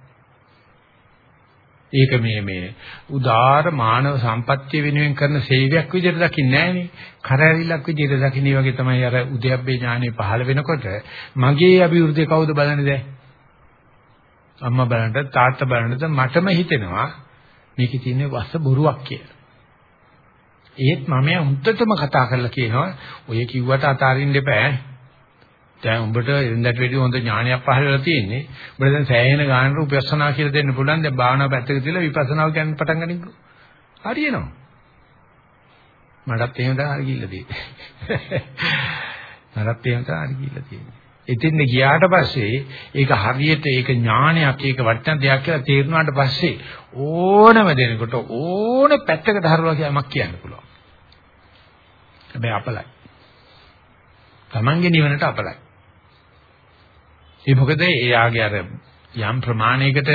ඒක මේ මේ උදාාර මානව සම්පත්තිය වෙනුවෙන් කරන සේවයක් විදිහට දකින්නේ නැහනේ. කරහැරිල්ලක් විදිහට දකින්නේ වගේ තමයි අර උද්‍යප්පේ ඥානෙ පහළ වෙනකොට මගේ අභිවෘද්ධිය කවුද බලන්නේ දැන්? අම්මා බලන්නද තාත්තා බලන්නද මටම හිතෙනවා මේකේ තියෙන වස්ස බොරුවක් කියලා. ඒත් මම හුද්දටම කතා කරලා කියනවා ඔය කිව්වට අතාරින්න එපා. දැන් උඹට එඳට වැඩි හොඳ ඥානයක් පහළ වෙලා තියෙන්නේ. උඹට දැන් සෑහෙන ගානට උපස්සනා කියලා දෙන්න පුළුවන්. දැන් භාවනාව පැත්තක තියලා විපස්සනාව කියන්න පටන් ගනින්න. හරියනවා. මටත් එහෙම තමයි හරි ගිල්ල තියෙන්නේ. මටත් එහෙම තමයි හරි ගිල්ල තියෙන්නේ. එතින් ගියාට පස්සේ ඒක හරියට ඒක ඥානයක් ඒක වටින දෙයක් කියලා තේරුණාට පස්සේ ඕනම දෙනකොට ඕන පැත්තකට හරවලා කියමක් කියන්න පුළුවන්. හැබැයි අපලයි. Tamange නිවනට අපලයි. ඒ මොකද එයාගේ අර යම් ප්‍රමාණයකට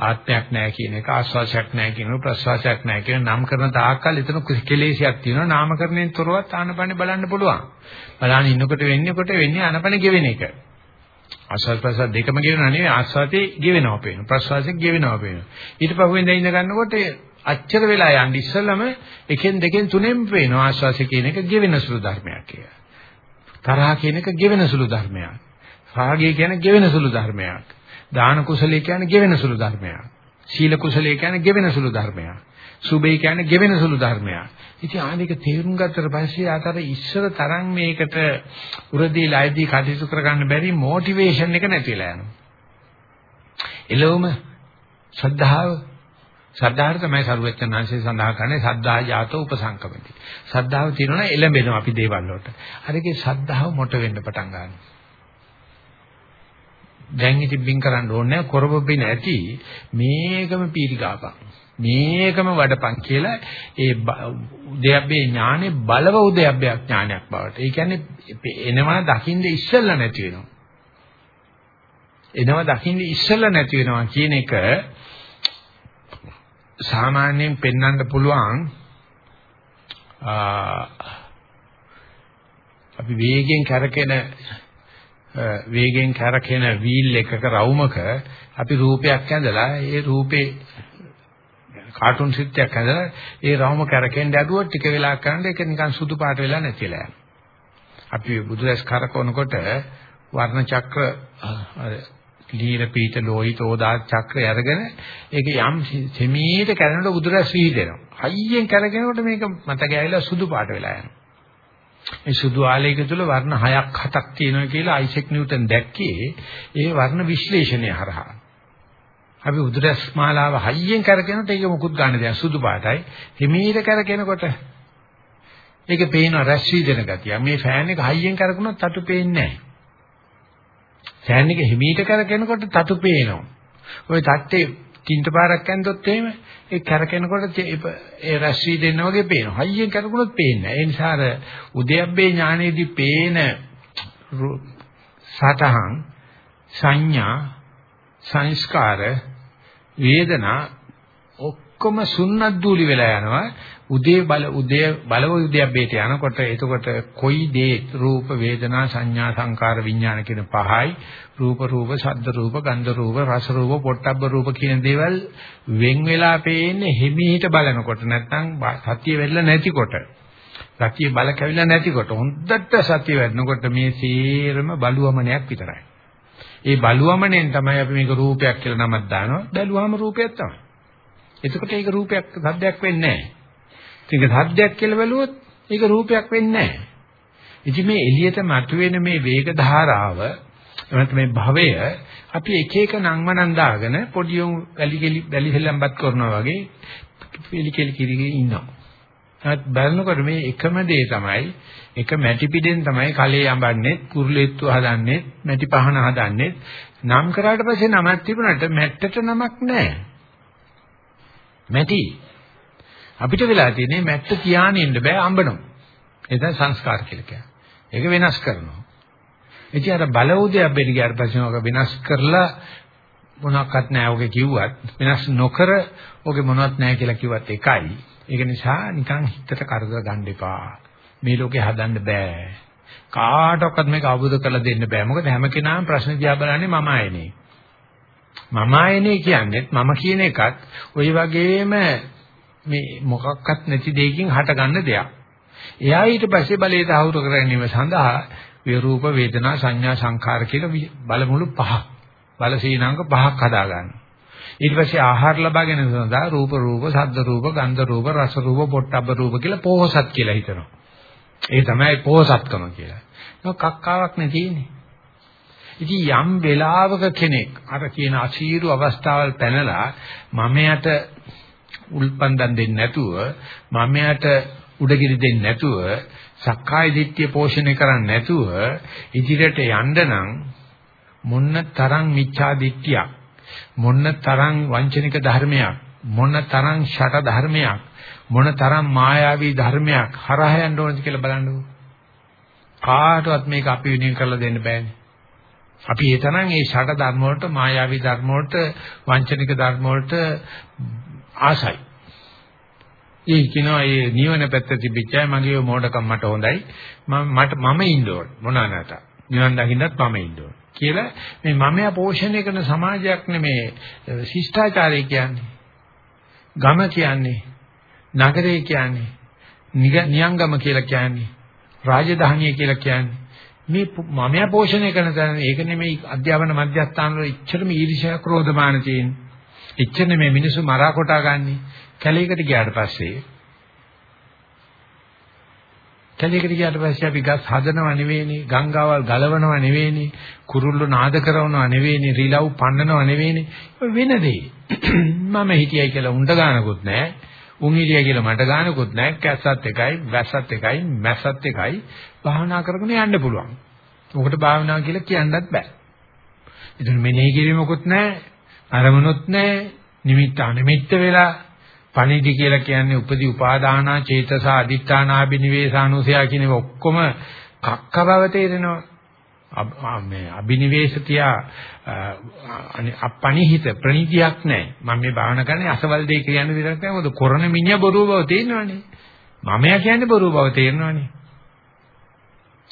ආත්මයක් නැහැ කියන එක ආස්වාසයක් නැහැ කියන ප්‍රසවාසයක් නැහැ කියන නම් කරන තාක්කල් එතන කෙලෙසියක් තියෙනවා. නාමකරණයෙන් තොරවත් ආනපන බලන්න පුළුවන්. බලන්න ඉන්නකොට වෙන්නේ කොට වෙන්නේ ආනපන ගෙවෙන එක. ආස්වාද ප්‍රසවාස දෙකම ගෙවෙනවා නෙවෙයි ආස්වාදේ ගෙවෙනවා පේනවා. ප්‍රසවාසෙත් ගෙවෙනවා පේනවා. ඊට පහුවෙන් ඉඳ ගන්නකොට අච්චර වෙලා යන්න ඉස්සෙල්ලම එකෙන් දෙකෙන් තුනෙන් පේනවා ආස්වාසය කියන එක ගෙවෙන සුළු ධර්මයක් කියලා. තරහ කියන එක ගෙවෙන සුළු ධර්මයක්. රාගය කියන්නේ ගෙවෙන සුළු ධර්මයක්. දාන කුසලයේ කියන්නේ ගෙවෙන සුළු ධර්මයක්. සීල කුසලයේ කියන්නේ ගෙවෙන සුළු ධර්මයක්. සුබේ කියන්නේ ගෙවෙන සුළු ධර්මයක්. ඉතින් ආනික තේරුම් ගත්තට පස්සේ ආතර ඉස්සර තරම් මේකට උරදී ලයිදී කටයුතු කරගන්න බැරි මොටිවේෂන් එක නැතිලා යනවා. එළවම ශ්‍රද්ධාව ශ්‍රද්ධාවට තමයි සරුවචනාංශය සඳහන් කරන්නේ සද්ධා ජාතෝ උපසංකමති. ශ්‍රද්ධාව තියෙනවා එළඹෙනවා අපි දේවල් වලට. හරි ඒකේ ශ්‍රද්ධාව මොට වෙන්න පටන් ගන්නවා. දැන් ඉතින් බින් කරන්න ඕනේ නැහැ කරබබින ඇති මේකම පීරිගාපන් මේකම වඩපන් කියලා ඒ උදයබ්බේ ඥානේ බලව උදයබ්බේ ඥානයක් බවට. ඒ කියන්නේ එනවා දකින්න ඉස්සෙල්ලා නැති වෙනවා. එනවා දකින්න ඉස්සෙල්ලා නැති වෙනවා කියන එක සාමාන්‍යයෙන් පෙන්වන්න පුළුවන් අපි වේගෙන් කරකෙන වේගෙන් කරකින වීල් එකක රවුමක අපි රූපයක් ඇඳලා ඒ රූපේ කාටුන් සිත්තයක් ඇඳලා ඒ රවුම කරකෙන් දැදුවොත් ටික වෙලා කරනකොට ඒක නිකන් සුදු පාට වෙලා නැතිලා යනවා. අපි බුදුරැස් කරකවනකොට වර්ණ චක්‍ර ලීන පීත ලෝහිත ඕදා චක්‍රය අරගෙන ඒක යම් සෙමීට කරනකොට බුදුරැස් විහිදෙනවා. හයියෙන් කරගෙනකොට මේක මත ගෑවිලා සුදු පාට වෙලා යනවා. මේ සුදු ආලයක තුල වර්ණ 6ක් 7ක් තියෙනවා කියලා අයිසෙක් නිව්ටන් දැක්කේ ඒ වර්ණ විශ්ලේෂණය හරහා. අපි උද්දස් මාලාව හයියෙන් කරගෙනට ඒක මුකුත් ගන්න දෙයක් සුදු පාටයි. හිමීට කරගෙනකොට ඒක පේනවා රැස් වී දෙන ගතිය. මේ ෆෑන් එක හයියෙන් කරකුණොත් තටු පේන්නේ නැහැ. ෆෑන් එක හිමීට කරගෙනකොට තටු පේනවා. ওই තට්ටේ තින්ත පාරක් ඇන්දොත් එහෙම ඒ කරකිනකොට ඒ රැස්වි දෙන්න වගේ පේනවා. හයියෙන් කරකුණොත් පේන්නේ නැහැ. ඒ නිසා අර උද්‍යප්පේ ඥානයේදී පේන සතහන් සංඥා සංස්කාර වේදනා ඔක්කොම සුන්නද්දූලි වෙලා යනවා උදේ බල උදේ බලව උදයබ්බේට යනකොට එතකොට කොයි දේ රූප වේදනා සංඥා සංකාර විඥාන කියන පහයි. රූප රූප ශබ්ද රූප ගන්ධ රූප රස රූප පොට්ටබ්බ රූප කියන දේවල් වෙන් වෙලා පේන්නේ හිමීට බලනකොට. නැත්නම් සතිය වෙන්න නැතිකොට. සතිය බල කැවිලා නැතිකොට. හොඳට සතිය වෙන්නකොට මේ සීරම බලුවමනයක් විතරයි. ඒ බලුවමනෙන් තමයි අපි මේක රූපයක් කියලා නමක් දානවා. බැලුවාම රූපයක් තමයි. එතකොට ඒක රූපයක් සද්දයක් වෙන්නේ නැහැ. ඒක සද්දයක් කියලා බැලුවොත් ඒක රූපයක් වෙන්නේ නැහැ. ඉතින් මේ එළියට මතුවෙන මේ වේග ධාරාව එනත් මේ භවය අපි එක එක නංවනන් දාගෙන පොඩි උන් වැලි කෙලි වැලි හෙලම්පත් කරනවා වගේ පිළි කෙලි කිරිගේ ඉන්නවා. ඒත් බලනකොට මේ එකම දේ තමයි එක මැටි පිටෙන් තමයි කලේ යඹන්නේ කුරුලෙත්තු හදන්නේ මැටි පහන හදන්නේ නම් කරාට පස්සේ නමක් තිබුණාට මැට්ටට නමක් නැහැ. මැටි අපිට වෙලා තියෙන්නේ මැට්ට තියාගෙන ඉන්න බෑ අඹනවා. ඒ තමයි සංස්කාර කියලා කියන්නේ. ඒක වෙනස් කරනවා. ඉතින් අර බලෝදේ අපෙට ගියාට පස්සේ ඔක වෙනස් කරලා මොනක්වත් නැහැ ඔගේ කිව්වත් වෙනස් නොකර ඔගේ මොනවත් නැහැ කියලා කිව්වත් එකයි. ඒක නිසා නිකන් හිතට කරදර ගන්න එපා. මේ ලෝකේ හදන්න බෑ. කාටවත් මේක අවබෝධ කරලා දෙන්න බෑ. මොකද හැම කෙනාම ප්‍රශ්න දිහා බලන්නේ මම ආයනේ. මම ආයනේ කියන්නේ මම කියන එකත් ওই වගේම මේ මොකක්වත් නැති දෙයකින් හටගන්න දෙයක්. එයා ඊට පස්සේ බලය දහවුරු කර ගැනීම සඳහා විරූප වේදනා සංඥා සංඛාර කියලා බලමුළු පහක් බල සීනාංග පහක් හදා ගන්න. ඊට පස්සේ ආහාර ලබා ගැනීම සඳහා රූප රූප, ශබ්ද රූප, ගන්ධ රූප, රස රූප, පොට්ටබ්බ රූප කියලා පෝසත් කියලා හිතනවා. ඒ තමයි පෝසත්කම කියලා. ඒක කක්කාවක් නේ තියෙන්නේ. ඉතින් යම් වෙලාවක කෙනෙක් අර කියන අසීරු අවස්ථාවල් පැනලා මමයට උල්පන්දම් දෙන්නේ නැතුව මමයට උඩගිරි දෙන්නේ නැතුව සක්කාය දිට්ඨිය පෝෂණය කරන්නේ නැතුව ඉදිරියට යන්න නම් මොන්න තරම් මිච්ඡා දිට්ඨියක් මොන්න තරම් වංචනික ධර්මයක් මොන්න තරම් ෂට ධර්මයක් මොන තරම් මායාවී ධර්මයක් හරහා යන්න ඕනද කියලා බලන්නකෝ. කාටවත් මේක අපි විනින් කරලා දෙන්න බෑනේ. අපි ඒ තරම් ඒ ෂට ධර්ම වලට මායාවී ධර්ම වලට වංචනික ධර්ම වලට ආසයි. ඒ කියනවා ඒ නිවන පැත්ත තිබිච්චයි මගේ මොඩකම් මට හොඳයි. මම මට මම ඉන්න ඕන. මොනවා නැත නිවන් දකින්නත් මම ඉන්න ඕන. කියලා මේ මමයා පෝෂණය කරන සමාජයක් නෙමේ. ශිෂ්ටාචාරය කියන්නේ. ගම කියන්නේ. නගරය කියන්නේ. නියංගම කියලා කියන්නේ. රාජධානිය කියලා කියන්නේ. මේ මමයා පෝෂණය කරන තැන ඒක නෙමෙයි අධ්‍යාපන මධ්‍යස්ථාන වල ඉච්ඡරම ඊර්ෂ්‍යා ක්‍රෝධමාන තියෙන්නේ. ඉච්ඡර නෙමෙයි මිනිස්සු මරා කොටා ගන්නේ. කැලේකට ගියාට පස්සේ කැලේකට ගියාට පස්සේ අපි ගස් හදනව නෙවෙයිනේ ගංගාවල් ගලවනව නෙවෙයිනේ කුරුල්ලු නාද කරනව නෙවෙයිනේ රිලව් පන්නනව නෙවෙයිනේ. වෙන දෙයි මම හිටියයි කියලා උණ්ඩ ගන්නකුත් නැහැ උන් හිටියයි කියලා මට ගන්නකුත් නැහැ කැස්සත් එකයි වැස්සත් එකයි මැස්සත් එකයි භාවනා කරගෙන යන්න පුළුවන්. උකට භාවනා කියලා කියන්නත් බෑ. ඉතින් මෙනෙහි කිරීමකුත් නැහැ අරමුණුත් නැහැ. නිමිත්ත අනිමිත්ත වෙලා. පණිදි කියලා කියන්නේ උපදි උපාදානා චේතස අදිත්‍යානාබිනිවේසානුසය කියන ඔක්කොම කක්ක බව තේරෙනවා මේ අබිනිවේෂතිය අපණිහිත ප්‍රණීතියක් නැහැ. මම මේ භාවනා කරන්නේ අසවල් දෙය කියන්නේ විතරක් නෙවෙයි. මොකද කරන මිනිහා බොරුව බව තේරෙනවනේ. මමයා කියන්නේ බොරුව බව තේරෙනවනේ.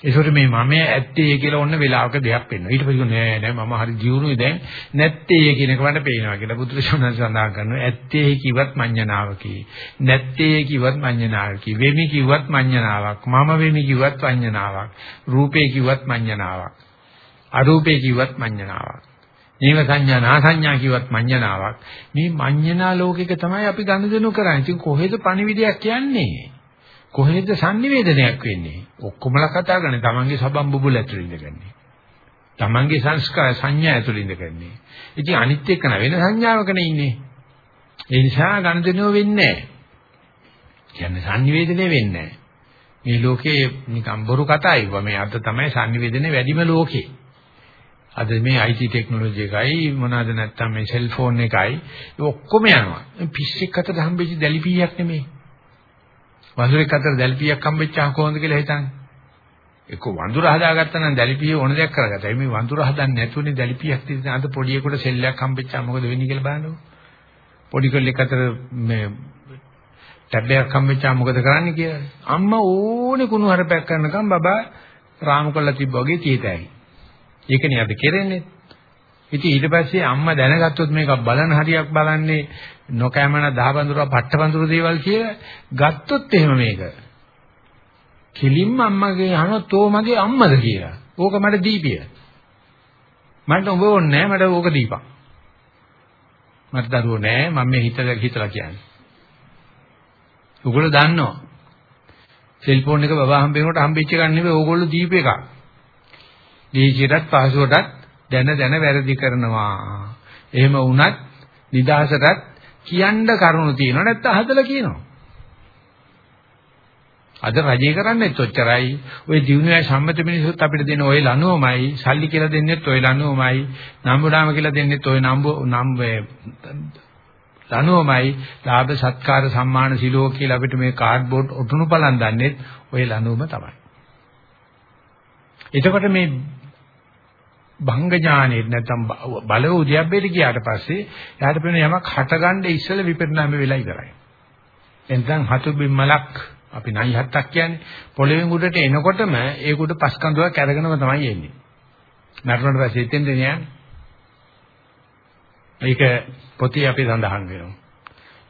ඒසොට මේ මම ඇත්තේ කියලා ඔන්න වෙලාවක දෙයක් වෙනවා. ඊට පස්සේ නෑ නෑ මම හරි ජීවුනුයි දැන් නැත්තේ කියන එක මට පේනවා කියලා බුදුරජාණන් සඳහන් කරනවා. ඇත්තේ කිව්වත් මඤ්ඤණාවකි. නැත්තේ කිව්වත් මඤ්ඤණාවකි. වෙමි කිව්වත් මඤ්ඤණාවක්. මම වෙමි කිව්වත් මඤ්ඤණාවක්. රූපේ කිව්වත් මඤ්ඤණාවක්. අරූපේ කිව්වත් මඤ්ඤණාවක්. නීව සංඥා නාසඤ්ඤා කිව්වත් මඤ්ඤණාවක්. මේ මඤ්ඤණා ලෝකෙක තමයි අපි ගනුදෙනු කරන්නේ. ඉතින් කොහෙද පණිවිඩයක් කියන්නේ? කොහෙද sannivedanayak වෙන්නේ? ඔක්කොමලා කතා කරන්නේ තමන්ගේ සබම් බුබුල ඇතුළේ ඉඳගන්නේ. තමන්ගේ සංස්කාර සංඥා ඇතුළේ ඉඳගන්නේ. ඉතින් අනිත් එක්කන වෙන සංඥාවකනේ ඉන්නේ. ඒ නිසා ගනුදෙනුව වෙන්නේ නැහැ. කියන්නේ sannivedanaye වෙන්නේ නැහැ. මේ ලෝකේ නිකම් බොරු කතායි. මේ අද තමයි sannivedanaye වැඩිම ලෝකේ. අද මේ IT ටෙක්නොලොජි එකයි මොනවාද නැත්තම් මේ සෙල්ෆෝන් එකයි ඔක්කොම යනවා. පිස්සෙක් අතට හම්බෙච්ච දැලිපියක් නෙමෙයි. වඳුරෙක් අතර දැල්පියක් හම්බෙච්චා කොහොමද කියලා හිතන්නේ. එක්ක වඳුර හදාගත්තා නම් දැලිපිය ඕන දෙයක් කරගත්තා. මේ වඳුර හදන්නේ නැතුනේ දැලිපියක් තියෙන අද පොඩියෙකුට සෙල්ලයක් හම්බෙච්චා මොකද වෙන්නේ කියලා බලන්නකො. පොඩි කොල්ලෙක් අතර මේ ටැබ්ලයක් හම්බෙච්චා මොකද කරන්නේ කියලා. අම්මා ඕනේ කුණු හරපයක් කරනකම් බබා රාමු කළා තිබ්බා වගේ තියෙතයි. ඒකනේ අපි කරන්නේ. ඉතින් ඊට පස්සේ අම්මා දැනගත්තොත් මේක බලන හරියක් බලන්නේ නොකෑමන දහබඳුරා පට්ටබඳුරු දේවල් කියලා ගත්තොත් එහෙම මේක. කිලින්ම අම්මගේ අහනොත් "ඕ මගේ අම්මද" කියලා. ඕක මට දීපිය. මට ඔබ ඕනේ නැහැ මට ඕක දීපන්. මට දරුවෝ නැහැ මම මේ හිතලා හිතලා කියන්නේ. ඔයගොල්ලෝ දන්නවා. සෙල්ෆෝන් එක බබා හම්බෙනකොට හම්බෙච්ච එකක් නෙවෙයි ඕගොල්ලෝ දීප එකක්. දීචියටත් පහසුවටත් දැන දැන වැරදි කරනවා. එහෙම වුණත් නිදහසටත් කියන්න කරුණු තියෙනවා නැත්නම් හදලා කියනවා. අද රජේ කරන්නේත් ඔච්චරයි. ওই දිනුවේ සම්මත මිනිස්සුත් අපිට දෙන ওই ලනුවමයි, සල්ලි කියලා දෙන්නෙත් ওই ලනුවමයි, නම්බුඩාම කියලා දෙන්නෙත් ওই නම්බු නම් ලනුවමයි ලාභ සත්කාර සම්මාන සිලෝ කියලා අපිට මේ කාඩ්බෝඩ් ඔටුනු බලන් දන්නේ ඔය ලනුවම තමයි. එතකොට මේ භංග ඥානෙ නැත්නම් බල උද්‍යප්පේට ගියාට පස්සේ එයාට පේන යමක් හටගන්න ඉස්සෙල්ල විපරිණාම වෙලා ඉවරයි. එතෙන් හතු බිම්මලක් අපි නයි හත්තක් කියන්නේ පොළවෙන් උඩට එනකොටම ඒක උඩ පස් කඳුවක් අරගෙනම තමයි එන්නේ. නටනට පස්සේ එතෙන්ද නෑ. ඒක පොතේ අපි සඳහන් වෙනවා.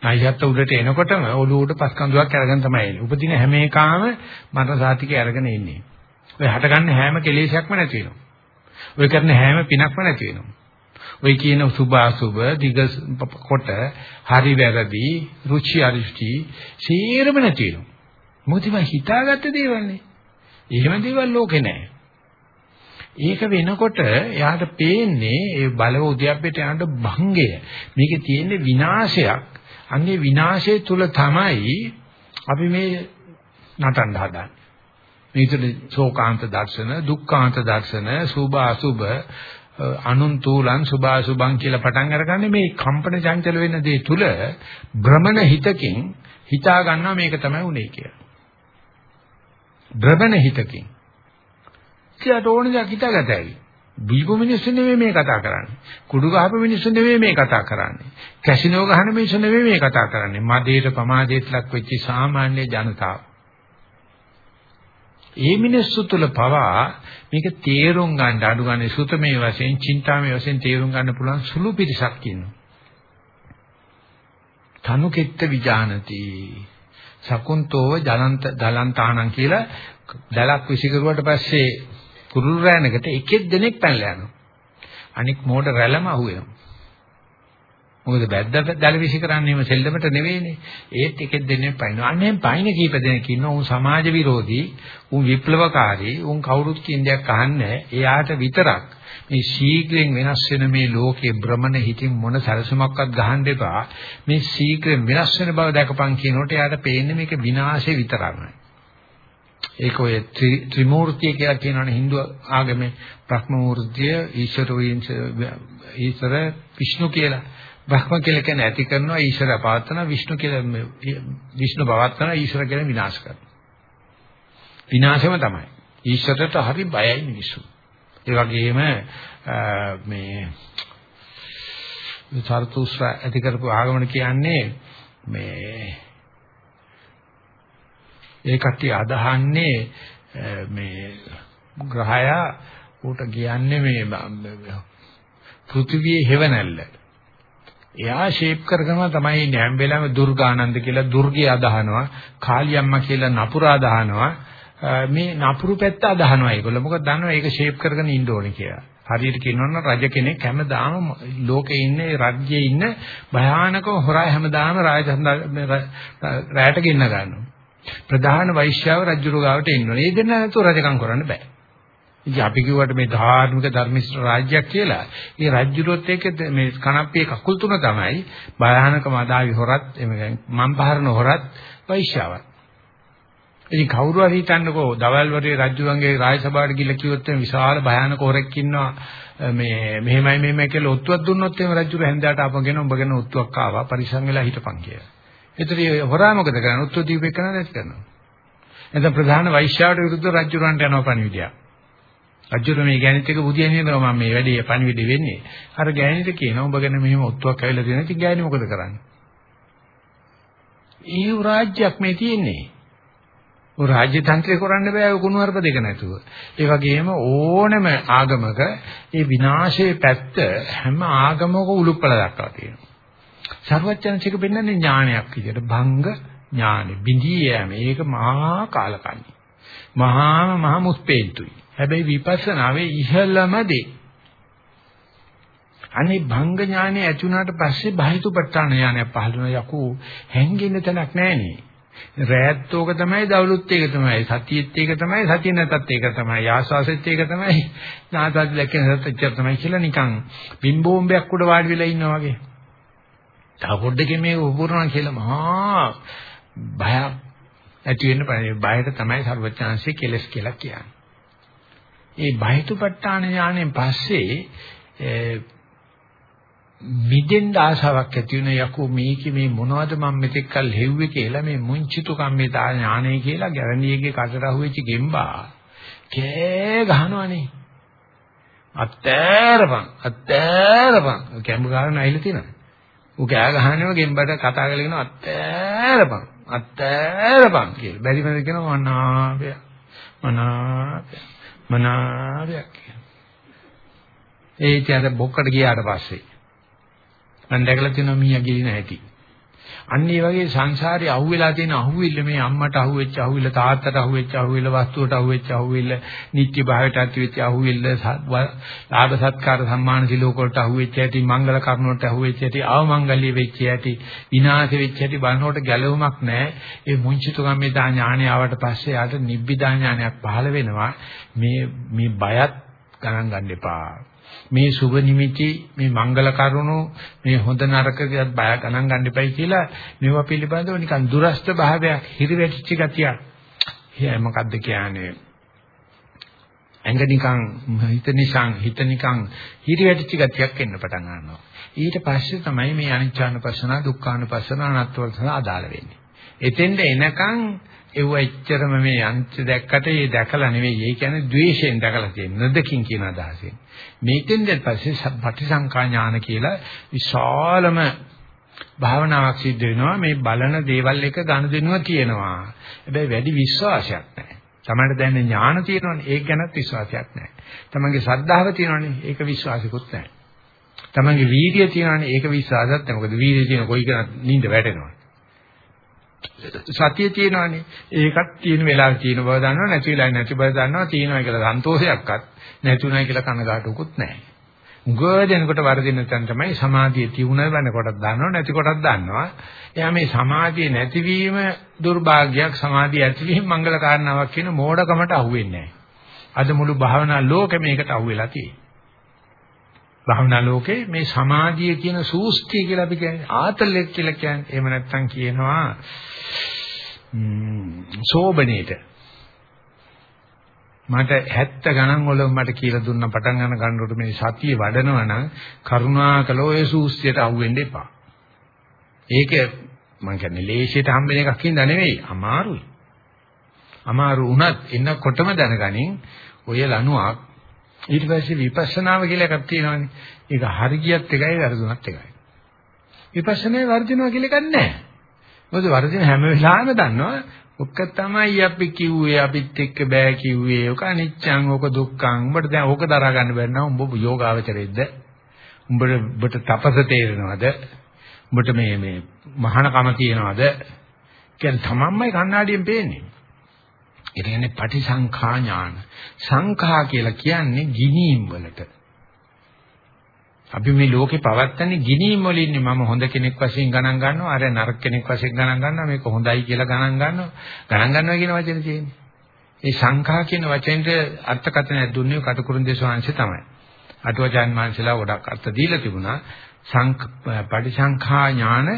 නයි හත්ත උඩට එනකොටම ඔළුව උඩ පස් කඳුවක් අරගෙන තමයි එන්නේ. උපදින හැම එකාම මරණ සාතිකේ අරගෙන ඉන්නේ. ඔය හටගන්න හැම කෙලෙසයක්ම නැති වෙනවා. ඔය කරන හැම පිනක්ම නැති වෙනවා. ඔය කියන සුභාසුභ දිග කොට හරි වැරදි රුචි අරුචි සීරම නැති වෙනවා. මොකද මම හිතාගත්ත දේවල්නේ. එහෙම දේවල් ලෝකේ නැහැ. ඒක වෙනකොට එයාට පේන්නේ ඒ බලව උද්‍යප්පයට යන භංගය. මේකේ තියෙන විනාශයක්. අන්නේ විනාශය තුල තමයි අපි මේ නටන්න හදන්නේ. මේකේ ශෝකාන්ත දර්ශන, දුක්ඛාන්ත දර්ශන, සුභ අසුභ, අනුන්තුලං සුභ අසුභං කියලා පටන් අරගන්නේ මේ කම්පන චංචල වෙන දේ තුල භ්‍රමණ හිතකින් හිතා ගන්නවා මේක තමයි උනේ කියලා. භ්‍රමණ හිතකින්. කියට ඕන දෙයක් හිතාගතයි. බීපු මිනිස්සු නෙමෙයි මේ කතා කරන්නේ. කුඩු ගහපු මිනිස්සු නෙමෙයි මේ කතා කරන්නේ. කැසිනෝ ගහන මිනිස්සු නෙමෙයි මේ කතා කරන්නේ. මදේට පමාදයට ලක් වෙච්ච සාමාන්‍ය ජනතාව. ඒ මිනිස්සු තුල පවා මේක තේරුම් ගන්න අඩු ගන්න සුතමේ වශයෙන්, චින්තාමේ වශයෙන් තේරුම් ගන්න පුළුවන් සුළු පිරිසක් ඉන්නවා. තනුකෙත්ත විජානති. සකුන්තෝව ජලන්ත දලන්තානං කියලා දලක් විසිකරුවට පස්සේ කුරුළු රෑනකට එකෙක් දෙනෙක් පැනලා යනවා. අනික් මෝඩ රැළම අහුවෙනවා. මොකද බැද්දට දැල විසි කරන්නේම සෙල්ලමට නෙවෙයිනේ. ඒත් එකෙක් දෙන්නේ පයින්. අනේ පයින් කීප දෙනෙක් ඉන්නවා. උන් සමාජ විරෝධී, උන් විප්ලවකාරී, උන් කවුරුත් කියන දෙයක් අහන්නේ එයාට විතරක්. මේ ශීඝ්‍රයෙන් වෙනස් වෙන මේ ලෝකේ භ්‍රමණ හිතින් මොන සැලසුමක්වත් ගහන්න එපා. මේ ශීඝ්‍රයෙන් වෙනස් වෙන බව දැකපන් කියනකොට එයාට පේන්නේ මේක විනාශය විතරයි. ඒක ඔය ත්‍රිමූර්තිය කියලා කියනවනේ Hindu ආගමේ බ්‍රහ්මමූර්තිය, ඊශ්වර ඊශ්වර විෂ්ණු කියලා. බ්‍රහ්ම කියලා කියන්නේ ඇති කරනවා ඊශ්වර පවත්තන විෂ්ණු කියලා විෂ්ණු පවත්තන ඊශ්වර කියලා විනාශ කරනවා. විනාශම තමයි. ඊශ්වරට හරි බයයි මිනිස්සු. ඒ වගේම මේ සර්තුස්ර ඇති කරපු ආගමන කියන්නේ මේ ඒ කට්ටිය අදහන්නේ මේ ග්‍රහය උට කියන්නේ මේ පෘථිවියේ හේවණල්ල. එයා ෂේප් කරගෙන තමයි ඉන්නේ. හැම වෙලාවෙම දුර්ගානන්ද කියලා දුර්ගය අදහනවා කාලියම්මා කියලා නපුරා අදහනවා. මේ නපුරු පැත්ත අදහනවා ඒගොල්ලෝ. මොකද දන්නවා ඒක ෂේප් කරගෙන ඉන්න ඕනේ කියලා. හරියට කියනවනම් රජ කෙනෙක් හැමදාම ලෝකේ ඉන්නේ රාජ්‍යයේ ඉන්න භයානක හොරා හැමදාම රාජසන්ද රැයට ගෙන්න ගන්නවා. ප්‍රධාන වෛශ්‍යාව රජුරු ගාවට එන්න ඕනේ. ඒ දෙන්න නැතුව රජකම් කරන්න බෑ. ඉතින් අපි කිව්වට මේ ධාර්මික ධර්මිෂ්ඨ රාජ්‍යයක් කියලා. ඒ රාජ්‍යරුවත් එක්ක මේ කණප්පියේ කකුල් තුන තමයි භයානක මදාවි හොරත් එමෙ මම් පහරන හොරත් වෛශ්‍යාවත්. ඉතින් කවුරු හරි හිතන්නකෝ දවල් වරේ රජුවන්ගේ රාජසභාවට ගිහිල්ලා කිව්වොත් විශාල භයානක හොරෙක් ඉන්නවා මේ මෙහෙමයි මෙහෙමයි කියලා ඔත්තුවක් දුන්නොත් එහෙම රජුර හැන්දාට ආපගෙන උඹගෙන ඔත්තුවක් ආවා පරිස්සම් වෙලා හිටපන් කියලා. ඒතර හොරා මොකද කරන්නේ? ඔත්තුව දීපේ කරන නැති කරනවා. එතන ප්‍රධාන වෛශ්‍යාවට විරුද්ධ රජුරන්ට යනවා පණිවිඩයක්. අජුර මේ ගෑනිත් එක බුදියන් හිනවා මම මේ වැඩේ පණිවිඩ වෙන්නේ. අර ගෑනිට කියනවා ඔබ ගැන මෙහෙම ඔත්තුවක් ඇවිල්ලා තියෙනවා. ඉතින් ගෑණි මොකද කරන්නේ? ඒ රාජ්‍යයක් මේ තියෙන්නේ. ඔය රාජ්‍ය තන්ත්‍රය කරන්න බෑ ඔය කුණු හර්ප දෙක නැතුව. ඒ වගේම ඕනම ආගමක ඒ විනාශයේ පැත්ත හැම ආගමක උලුප්පල දක්වා තියෙනවා. සර්වඥාන්සික පෙන්වන්නේ ඥානයක් විදියට භංග ඥානෙ. බිඳී යෑම. ඒක මහා කාලකන්ණි. මහාම මහා මුස්පේන්තුයි. හැබැයි විපස්සනාවේ ඉහළම දේ. අනේ භංග ඥානෙ ඇති වුණාට පස්සේ බහිතුපට්ඨාන ඥානය පහළ වෙන යකෝ හැංගෙන්න තැනක් නැහනේ. රෑත්තෝක තමයි දවලුත් ඒක තමයි සතියෙත් ඒක තමයි සතිය නැතත් ඒක තමයි ආස්වාසෙත් ඒක තමයි නාසාද ලැකෙන සත්‍යච්ච තමයි කියලා නිකන් බිම්බෝම්බයක් උඩ වාඩි වෙලා ඉන්නා වගේ. තව පොඩ්ඩකින් මේක උපුරනවා කියලා මහා බය ඇති වෙන්න බයට තමයි සර්වඥාන්සේ කෙලස් කියලා කියන්නේ. ඒ බහිතුපට්ඨාන ඥාණයෙන් පස්සේ මිදෙන්න ආසාවක් ඇති වෙන යකෝ මේකේ මේ මොනවද මම මෙතෙක් කල් හෙව්වේ කියලා මේ මුංචිතු කම්මිතා ඥානය කියලා ගැරන්ඩියගේ කටට අහුවෙච්ච ගෙම්බා කෑ ගහනවනේ. අත්තෑරපන් අත්තෑරපන් කැඹු ගාන ඇහිලා තියෙනවා ඌ කෑ ගහනව ගෙම්බට කතා කරගෙන අත්තෑරපන් අත්තෑරපන් කියලා. බැරි වෙන කියනවා මනාපය මනාපය මනාපය ඒ ඉතින් බොක්කට ගියාට පස්සේ මම දැකලා තියෙනවා මීයා ගිලින හැටි. අන්න ඒ වගේ සංසාරේ අහුවෙලා තියෙන අහුවිල්ල මේ අම්මට අහුවෙච්ච අහුවිල්ල තාත්තට අහුවෙච්ච අහුවිල්ල වස්තුවට අහුවෙච්ච අහුවිල්ල නිත්‍ය භාවයට අත්වෙච්ච අහුවිල්ල ලාභ සත්කාර සම්මාන සිලෝක වලට අහුවෙච්ච ඇති මංගල කර්ම වලට අහුවෙච්ච ඇති අවමංගල්‍ය වෙච්ච ඇති විනාශ වෙච්ච ඇති බලනකොට ගැලවුමක් නැහැ. ඒ මුංචිත ගම්මිතා ඥානය ආවට පස්සේ යාට නිබ්බිදා ඥානයක් පහළ වෙනවා. මේ මේ බයත් ගණන් ගන්න එපා. මේ සුබ නිමිති මේ මංගල කරුණු මේ හොඳ නරක බය ගණන් ගන්න එපයි කියලා මේවා පිළිබඳව නිකන් දුරස්ත භාවයක් හිරිවැටිච්ච ගතියක්. එහේ මොකද්ද කියන්නේ? ඇඟ නිකන් හිත නිකන් හිත නිකන් හිරිවැටිච්ච ගතියක් එන්න පටන් ගන්නවා. ඊට පස්සේ තමයි මේ අනිච්චානුපස්සන දුක්ඛානුපස්සන අනාත්මවලසන අදාළ වෙන්නේ. එතෙන්ද එනකන් ඒව එච්චරම මේ අන්ත්‍ය දැක්කට ඒ දැකලා නෙවෙයි. ඒ කියන්නේ ද්වේෂයෙන් දැකලා තියෙන නදකින් කියන අදහසෙන්. මේකෙන් දැන් පස්සේ පටිසංකා ඥාන කියලා විශාලම භාවනාවක් සිද්ධ වෙනවා. මේ බලන දේවල් එක ගනුදෙනුව තියෙනවා. හැබැයි වැඩි විශ්වාසයක් නැහැ. තමයි දැන් ඥාන තියෙනවනේ. ඒක ගැනත් විශ්වාසයක් නැහැ. තමන්ගේ ශ්‍රද්ධාව තියෙනවනේ. ඒක විශ්වාසිකුත් නැහැ. තමන්ගේ වීර්යය තියෙනවනේ. ඒක විශ්වාසයක් නැහැ. මොකද වීර්යය තියෙන කොයි කෙනෙක් නිින්ද වැටෙනවා. සතිය තියෙනවානේ. ඒකත් තියෙන වෙලාව තියෙන බව දන්නවා නැති වෙලාව නැති බව දන්නවා තියෙනවා කියලා සන්තෝෂයක්වත් නැතුණයි කියලා කනගාටුකුත් නැහැ. උගදෙනකොට වර්ධින තැන තමයි සමාධිය තියුණ වෙන කොටක් දන්නවා නැති කොටක් දන්නවා. එයා මේ සමාධිය නැතිවීම දුර්භාග්‍යයක් සමාධිය ඇතිවීම මංගල කාරණාවක් කියන මෝඩකමට අහුවෙන්නේ නැහැ. අද මුළු භාවනා ලෝකෙම මේකට අහුවෙලා තියෙනවා. භාවනා ලෝකේ මේ සමාධිය කියන සූස්තිය කියලා අපි කියන්නේ ආතලෙක් කියලා කියන්නේ. එහෙම නැත්නම් කියනවා සෝබනේට මට 70 ගණන් වල මට කියලා දුන්න පටන් ගන්න ගන්නකොට මේ සතිය වඩනවා නම් කරුණාකර ඔය සූස්තියට අහුවෙන්න එපා. ඒක මම කියන්නේ ලේසියට හම්බෙන එකක් හින්දා නෙවෙයි අමාරුයි. අමාරු වුණත් එන්නකොටම දැනගනින් ඔය ලණුවක් ඊට පස්සේ විපස්සනාව කියලා එකක් තියෙනවානේ. ඒක හරි ගියත් එකයි වැරදුනත් එකයි. විපස්සනාේ වර්ධිනවා කියලා එකක් නැහැ. මොකද වර්ධින හැම වෙලාවෙම දන්නවා ඔක්ක තමයි අපි කිව්වේ අපිත් එක්ක බෑ කිව්වේ. ඔක අනිච්චං ඔක දුක්ඛං. උඹට දැන් ඕක දරා ගන්න බැරි නම් උඹ යෝගාවචරෙද්ද? උඹට උඹට තපස තේරෙනවද? උඹට මේ මේ මහානකම තියනවද? කියන්නේ තමන්මයි කණ්ණාඩියෙන් පේන්නේ. ඒ කියන්නේ පටිසංඛා ඥාන. සංඛා කියලා කියන්නේ ගිනීම් වලට. අපි මේ ලෝකේ පවත්තන්නේ ගිනීම් වලින්නේ මම හොඳ කෙනෙක් වශයෙන් ගණන් ගන්නවා අර නරක කෙනෙක් වශයෙන් ගණන් ගන්නවා මේක හොඳයි කියලා ගණන් ගන්නවා ගණන් ගන්නවා කියන වචනේ තියෙන්නේ. ඒ සංඛා කියන වචෙන්ට අර්ථකථනයක් දුන්නේ කටුකුරුන් දේශවාංශය තමයි. අටුවචාන් මාංශලා ගොඩක් අර්ථ දීලා තිබුණා. සංඛ පටිසංඛා ඥාන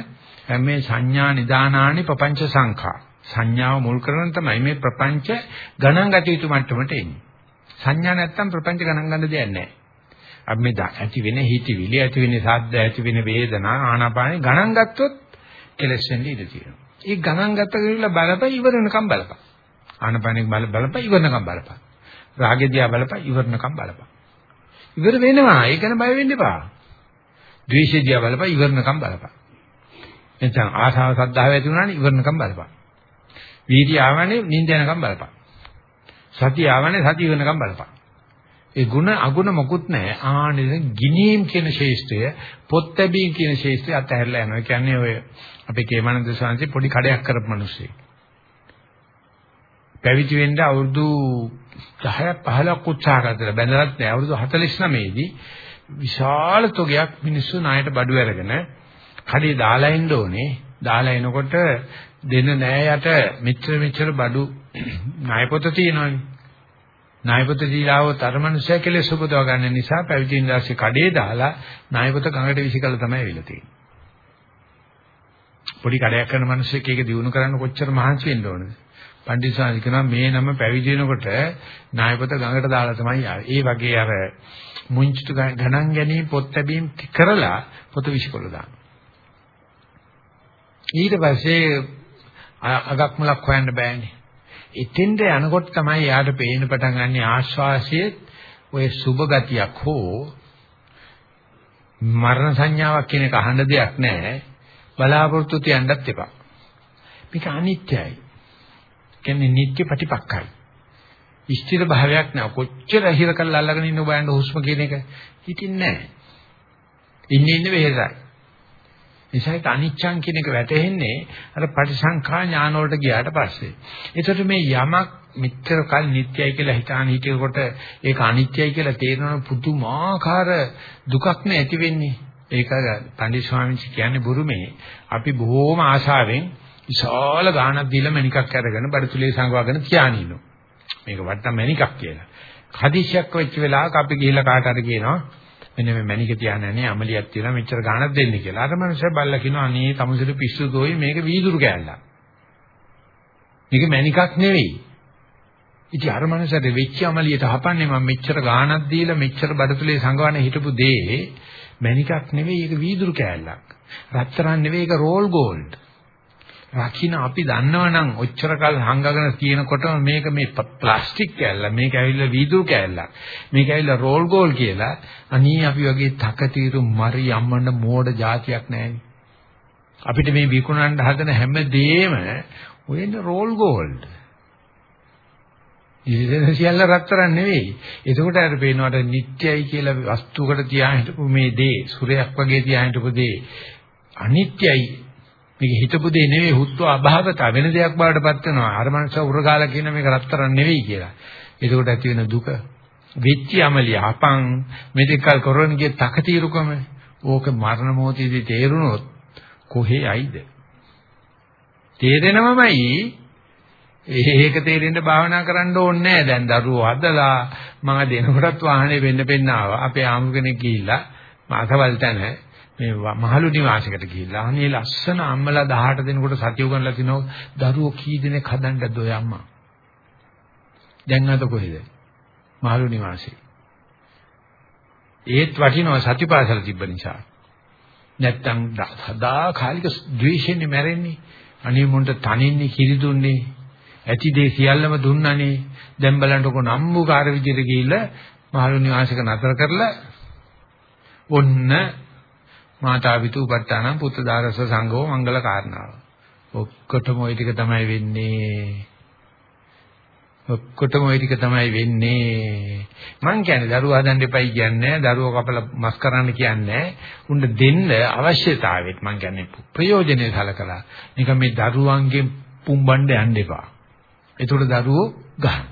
මේ සංඥා නිදානානි පపంచ සංඛා සංඥාව මුල් කරගෙන තමයි මේ ප්‍රපංච ගණන් ගත යුතු මට්ටමට එන්නේ. සංඥා නැත්තම් ප්‍රපංච ගණන් ගන්න දෙයක් නැහැ. අපි මේ ඇති වෙන හිතවිලි, ඇති වෙන සද්ද, ඇති වෙන වේදනා, ආනාපානෙ ගණන් ගත්තොත් කෙලස් වෙන්නේ ඉඳී තියෙනවා. ඒ ගණන් ගත්ත කියලා බලපන් ඉවර වෙනකම් බලපන්. ආනාපානෙ බල බලපන් ඉවර වෙනකම් බලපන්. රාගෙදියා බලපන් ඉවර වෙනකම් බලපන්. ඉවර වෙනවා. ඒක ගැන බය වෙන්න එපා. ද්වේෂෙදියා බලපන් ඉවර වෙනකම් බලපන්. එතන ආසාව සද්ධාව ඇති වුණානේ ඉවර වෙනකම් බලපන්. වීර්ය ආවනේ නිින්ද යනකම් බලපන්. සතිය ආවනේ සතිය වෙනකම් බලපන්. ඒ ಗುಣ අගුණ මොකුත් නැහැ. ආනෙ ගිනීම් කියන ශේෂ්ත්‍රය, පොත් ලැබීම් කියන ශේෂ්ත්‍රය අතහැරලා යනවා. කියන්නේ ඔය අපේ කේමනන්ද සාංශේ පොඩි කඩයක් කරපු මිනිස්සෙක්. පැවිදි වෙන්න අවුරුදු 10ක් 15ක් උත්සාහ කරලා බැඳලත් නැහැ. අවුරුදු 49 දී විශාල තොගයක් මිනිස්සු ණයට බඩු අරගෙන කඩේ දාලා එන්න ඕනේ. දාලා එනකොට දෙන නෑයට මෙච්චර මෙච්චර බඩු ණයපොත තියෙනවනේ. ණයපොත දීලාවොත් අර මනුස්සයා කෙලෙස් උපදව ගන්න නිසා පැවිදි ඉඳාසේ කඩේ දාලා ණයපොත ගඟට විසිකලා තමයි වෙලා තියෙන්නේ. පොඩි කඩයක් කරන මිනිස්සෙක් ඒක දිනු කරන්න කොච්චර මහන්සි වෙන්න ඕනද? පණ්ඩිතසාරි කියනවා මේ නම පැවිදි වෙනකොට නායපත ගඟට දාලා තමයි ආවේ. ඒ වගේ අර මුංචිතු ගණන් ගැනීම පොත් ලැබීම් කරලා පොත විශ්කොල දානවා. ඊට පස්සේ අගක් මුලක් හොයන්න බෑනේ. එතෙන්ට යනකොට තමයි යාට පේන්න පටන් ගන්න ආශ්වාසයේ ඔය සුබ ගතියක් හෝ මරණ සංඥාවක් කියන එක අහන්න දෙයක් නැහැ. බලාපොරොත්තු තියන්නත් එපා. මේක අනිත්‍යයි. කියන්නේ නිත්‍ය ප්‍රතිපක්කයි. ස්ථිර භාවයක් නෑ. කොච්චර හිර කරලා අල්ලගෙන ඉන්න ඔබයන්ට හුස්ම කියන එක හිතින්නේ නෑ. ඉන්නේ ඉන්නේ වෙහෙසයි. ඒසයිත් අනිච්ඡං කියන එක වැටෙන්නේ අර පටිසංඛා ඥාන වලට ගියාට පස්සේ. ඒතකොට මේ යමක් මෙච්චර කල් නිට්ටයයි කියලා හිතාන හිටියකොට ඒක අනිත්‍යයි කියලා තේරෙන පුදුමාකාර දුකක් නේ ඇති වෙන්නේ. ඒක පණ්ඩිත ස්වාමීන් කියන්නේ බුරුමේ අපි බොහෝම ආශාවෙන් විශාල ගාණක් දීලා මණිකක් අරගෙන බඩතුලේ සංගවාගෙන තියාගෙන ඉන්නවා. මේක වට්ටම් මණිකක් කියලා. හදිසියක් වෙච්ච වෙලාවක අපි ගිහිල්ලා කාට හරි කියනවා මෙන්න මේ මණික තියාගෙන නැහැ අමලියක් තියෙනවා මෙච්චර ගාණක් දෙන්න කියලා. අර මනුස්සයා බල්ලා කියනවා අනේ තමුසෙට පිස්සු දෝයි මේක වීදුරු කෑල්ලක්. මේක මණිකක් නෙවෙයි. ඉතින් අර මනුස්සයාට වෙච්ච අමලියට හපන්නේ මම මෙච්චර ගාණක් දීලා මෙච්චර බඩතුලේ සංගවන හිටපු දේ මණිකක් නෙවෙයි ඒක වීදුරු කෑල්ලක්. රත්තරන් නෙවෙයි ඒක රෝල් ගෝල්ඩ්. රකින්න අපි දන්නවනම් ඔච්චර කල් හංගගෙන තියෙනකොටම මේක මේ ප්ලාස්ටික් කෑල්ල මේක ඇවිල්ලා වීදුරු කෑල්ල මේක ඇවිල්ලා රෝල් ගෝල් කියලා අනී අපි වගේ තකතිරු මරි යම්මන මෝඩ જાතියක් නැහැ. අපිට මේ විකුණන්න හදන හැම දෙෙම ඔයන රෝල් ගෝල්ඩ් ඉතින් සියල්ල රත්තරන් නෙවෙයි. එතකොට අර පේනවාට නිට්ටයයි කියලා වස්තුවකට තියා හිටපු මේ දේ සුරයක් වගේ තියා හිටපු දේ අනිත්‍යයි. මේක හිතපු දෙය නෙවෙයි හුත්ව අභාවත වෙන දෙයක් බවටපත් වෙනවා. අර මනුස්සයා උරගාලා කියන මේක රත්තරන් නෙවෙයි කියලා. ඒකෝට ඇති වෙන දුක වෙච්ච යමලිය අපං මෙදිකල් කරන ගිය තකතිරුකම ඕක මරණ මොහොතේදී තේරුණොත් කොහේ යයිද? තේරෙනවමයි ඒක තේරෙන්න භාවනා කරන්න ඕනේ නැහැ. දැන් දරුවෝ හදලා මම දෙනකොටත් වාහනේ වෙන්න පෙන්න ආවා. අපේ ආමු කෙනෙක් ගිහිල්ලා මාසවල් තැන මේ මහලු නිවාසයකට ගිහිල්ලා අනේ ලස්සන අම්මලා 18 දෙනෙකුට සතිය උගන්ලා තිනවා දරුවෝ කී දෙනෙක් හදන්නද ඔය අම්මා? දැන් අද කොහෙද? මහලු නිවාසේ ඒත් වටිනවා සතිපාසල තිබ්බ නිසා. නැත්තම් සදා කාලික ද්වේෂෙන්නේ මැරෙන්නේ. අනේ මොන්ට තනින්නේ කිරි දුන්නේ? ඇති දේ සියල්ලම දුන්නනේ. දැන් බලන්නකො නම්බුකාර විදිහට ගිහිල්ලා මහලු නිවාසයක නතර කරලා ඔන්න මාතා පිතු උපට්ඨානම් පුත්‍ර දාරස සංඝෝ මංගල කාරණාව. ඔක්කොටම ওই ටික තමයි වෙන්නේ. ඔක්කොටම ওই ටික තමයි වෙන්නේ. මං කියන්නේ දරුවා හදන්න එපයි කියන්නේ දරුවා කපලා මස් කරන්න කියන්නේ උන්න දෙන්න අවශ්‍යතාවෙත් මං කියන්නේ ප්‍රයෝජනෙ සලකලා. නිකන් මේ දරුවන්ගෙන් පුම්බන්න යන්න එපා. ඒතකොට දරුවෝ ගහන.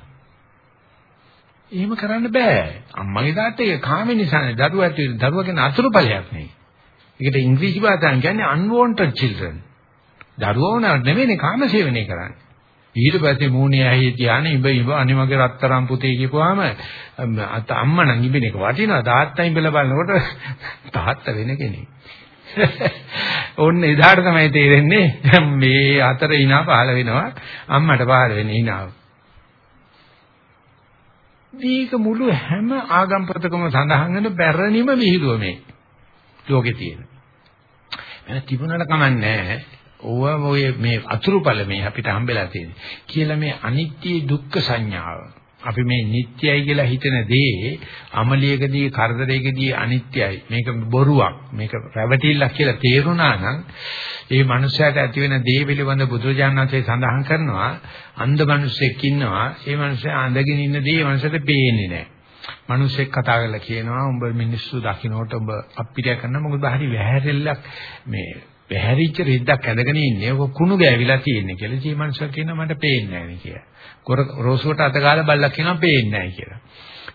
එහෙම කරන්න බෑ. අම්මගේ තාත්තගේ කාම නිසානේ දරුවා ඇතුලේ දරුවගෙන අතුරුපලයක් නෙයි. ඒකට ඉංග්‍රීසි භාෂාවෙන් කියන්නේ unwanted children. දරුවෝ නෙමෙයිනේ කාම සේවනය කරන්නේ. ඊට පස්සේ මූණේ ඇහි තියානේ ඉබ ඉබ අනිමගේ රත්තරන් පුතේ කියපුවාම අත අම්මා නම් ඉබින එක වටිනවා තාත්තා ඉබල බලනකොට තාත්තා වෙන කෙනෙක්. ඔන්න එදාට තමයි තේරෙන්නේ මේ අතර ඉනා පහල වෙනවා අම්මට පහල වෙන්නේ ඉනාව. මේක මුළු හැම ආගම් ප්‍රතකම සඳහන් වෙන බැරණිම විහිළුව මේ. ලෝකේ තියෙන. මම තිබුණාට කමන්නේ ඕව ඔය මේ අතුරුඵල මේ අපිට හම්බෙලා තියෙන. කියලා මේ අනිත්‍ය දුක්ඛ සංඥාව. අපි මේ නිට්ටයයි කියලා හිතන දේ අමලියකදී කරදරයකදී අනිත්‍යයි. මේක බොරුවක්. මේක රැවටිල්ලක් කියලා තේරුණා නම් ඒ මනුස්සයාට ඇති වෙන දේ පිළිබඳ බුදුරජාණන් වහන්සේ සඳහන් කරනවා අන්ධ මිනිස්සෙක් ඉන්නවා. ඒ මනුස්සයා අඳගෙන ඉන්න දේ මනුස්සයට පේන්නේ නැහැ. මිනිස්සෙක් කතා කරලා කියනවා උඹ මිනිස්සු දකින්නට උඹ අප්පිරිය කරන මොකද හරි වැහැරෙල්ලක් මේ වැහැරිච්ච රිද්දක් ඇඳගෙන ඉන්නේ ඔක කුණු ගෑවිලා තියෙන්නේ කියලා. ඉතින් මිනිස්සු කියනවා මට පේන්නේ නැහැ නේ කියලා. ගොර රෝසුවට අත ගාලා බල්ලක් කියනවා පේන්නේ නැහැ කියලා.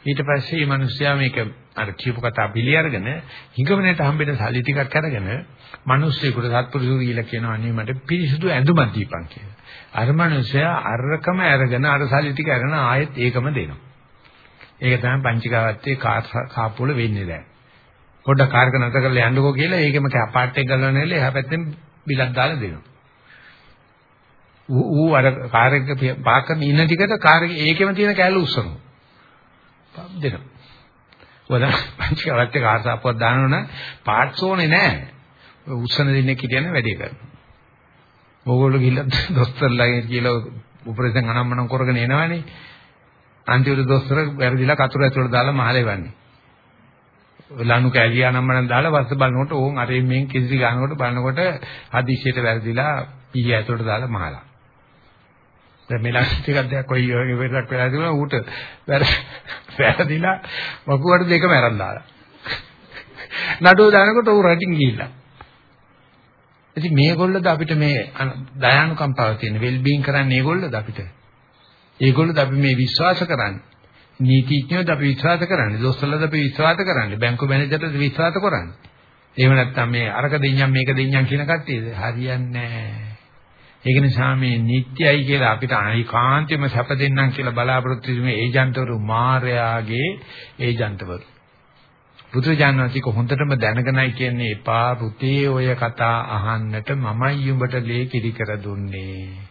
ඊට පස්සේ මේ මිනිස්සයා මේක අර කියපු කතා පිළි අරගෙන හිඟවනට හම්බෙන සල්ලි ටිකක් අරගෙන මිනිස්සෙකුට සත්පුරුෂු කියලා කියනවා අනේ මට පිරිසුදු ඇඳුමක් දීපන් කියලා. අර මිනිස්සයා අරකම අරගෙන අර සල්ලි ටික අරගෙන ආයෙත් ඒකම දෙනවා. ඒක තමයි පංචිකාවත්තේ කාපුවල වෙන්නේ දැන්. පොඩ්ඩක් කාර්ක නැතර කරලා යන්නකෝ කියලා ඒකෙම කැපාට් එක ගලවන වෙලේ එහා පැත්තෙන් බිලක් දාලා දෙනවා. ඌ අර කාර් එක පාක් කරන ඉන්න ටිකට කාර් එක ඒකෙම තියෙන කෑල්ල උස්සනවා. දෙනවා. වදා පංචකවලත් කාර් සාප්පුවක් දානවනම් පාර්ට්ස් ඕනේ නැහැ. උස්සන දෙන්නේ කියන්නේ වැඩේ කරනවා. ඕගොල්ලෝ ගිහිල්ලා දොස්තරලාගෙන් කියලා උපරෙන් අනම්මනම් කරගෙන එනවනේ. අන්තිමට දොස්තර වැරදිලා කතුරු ඇතුළට දාලා මහලේ වන්නේ. ලනු කැලියා නම්මනම් දාලා වස්ස බලනකොට ඕන් අර මෙන් කිසි ගන්නකොට බලනකොට හදිසියට වැරදිලා පීය ඇතුළට දාලා මහලා. දැන් මෙලන් ටිකක් දෙයක් කොයි වගේ වෙරක් වෙලා තිබුණා ඌට වැරදිලා වකුගඩු දෙකම අරන් දාලා. නඩුව දානකොට ඌ රටින් ගිහිල්ලා. ඉතින් මේගොල්ලෝද අපිට මේ දයානුකම්පාව තියෙන වෙල් බීන් කරන්නේ ඒගොල්ලෝද අපිට? ඒගොල්ලෝද අපි මේ විශ්වාස කරන්නේ? නීතිඥයෝද අපි විශ්වාස කරන්නේ? දොස්තරලාද අපි විශ්වාස කරන්නේ? බැංකු මැනේජර්ද විශ්වාස කරන්නේ? එහෙම නැත්නම් මේ අරක දෙඤ්ඤම් මේක දෙඤ්ඤම් කියන කට්ටියද? හරියන්නේ නැහැ. ඒක නිසා මේ නිට්ටයයි කියලා අපිට අනිකාන්තයෙන්ම සැප දෙන්නම් කියලා බලාපොරොත්තු වෙන්නේ ඒජන්තවරු මාර්යාගේ ඒජන්තවරු. බුදුජානනාතික හොඳටම දැනගෙනයි කියන්නේ එපා පුතේ ඔය කතා අහන්නට මමයි උඹට ලේ කිරි කර දුන්නේ.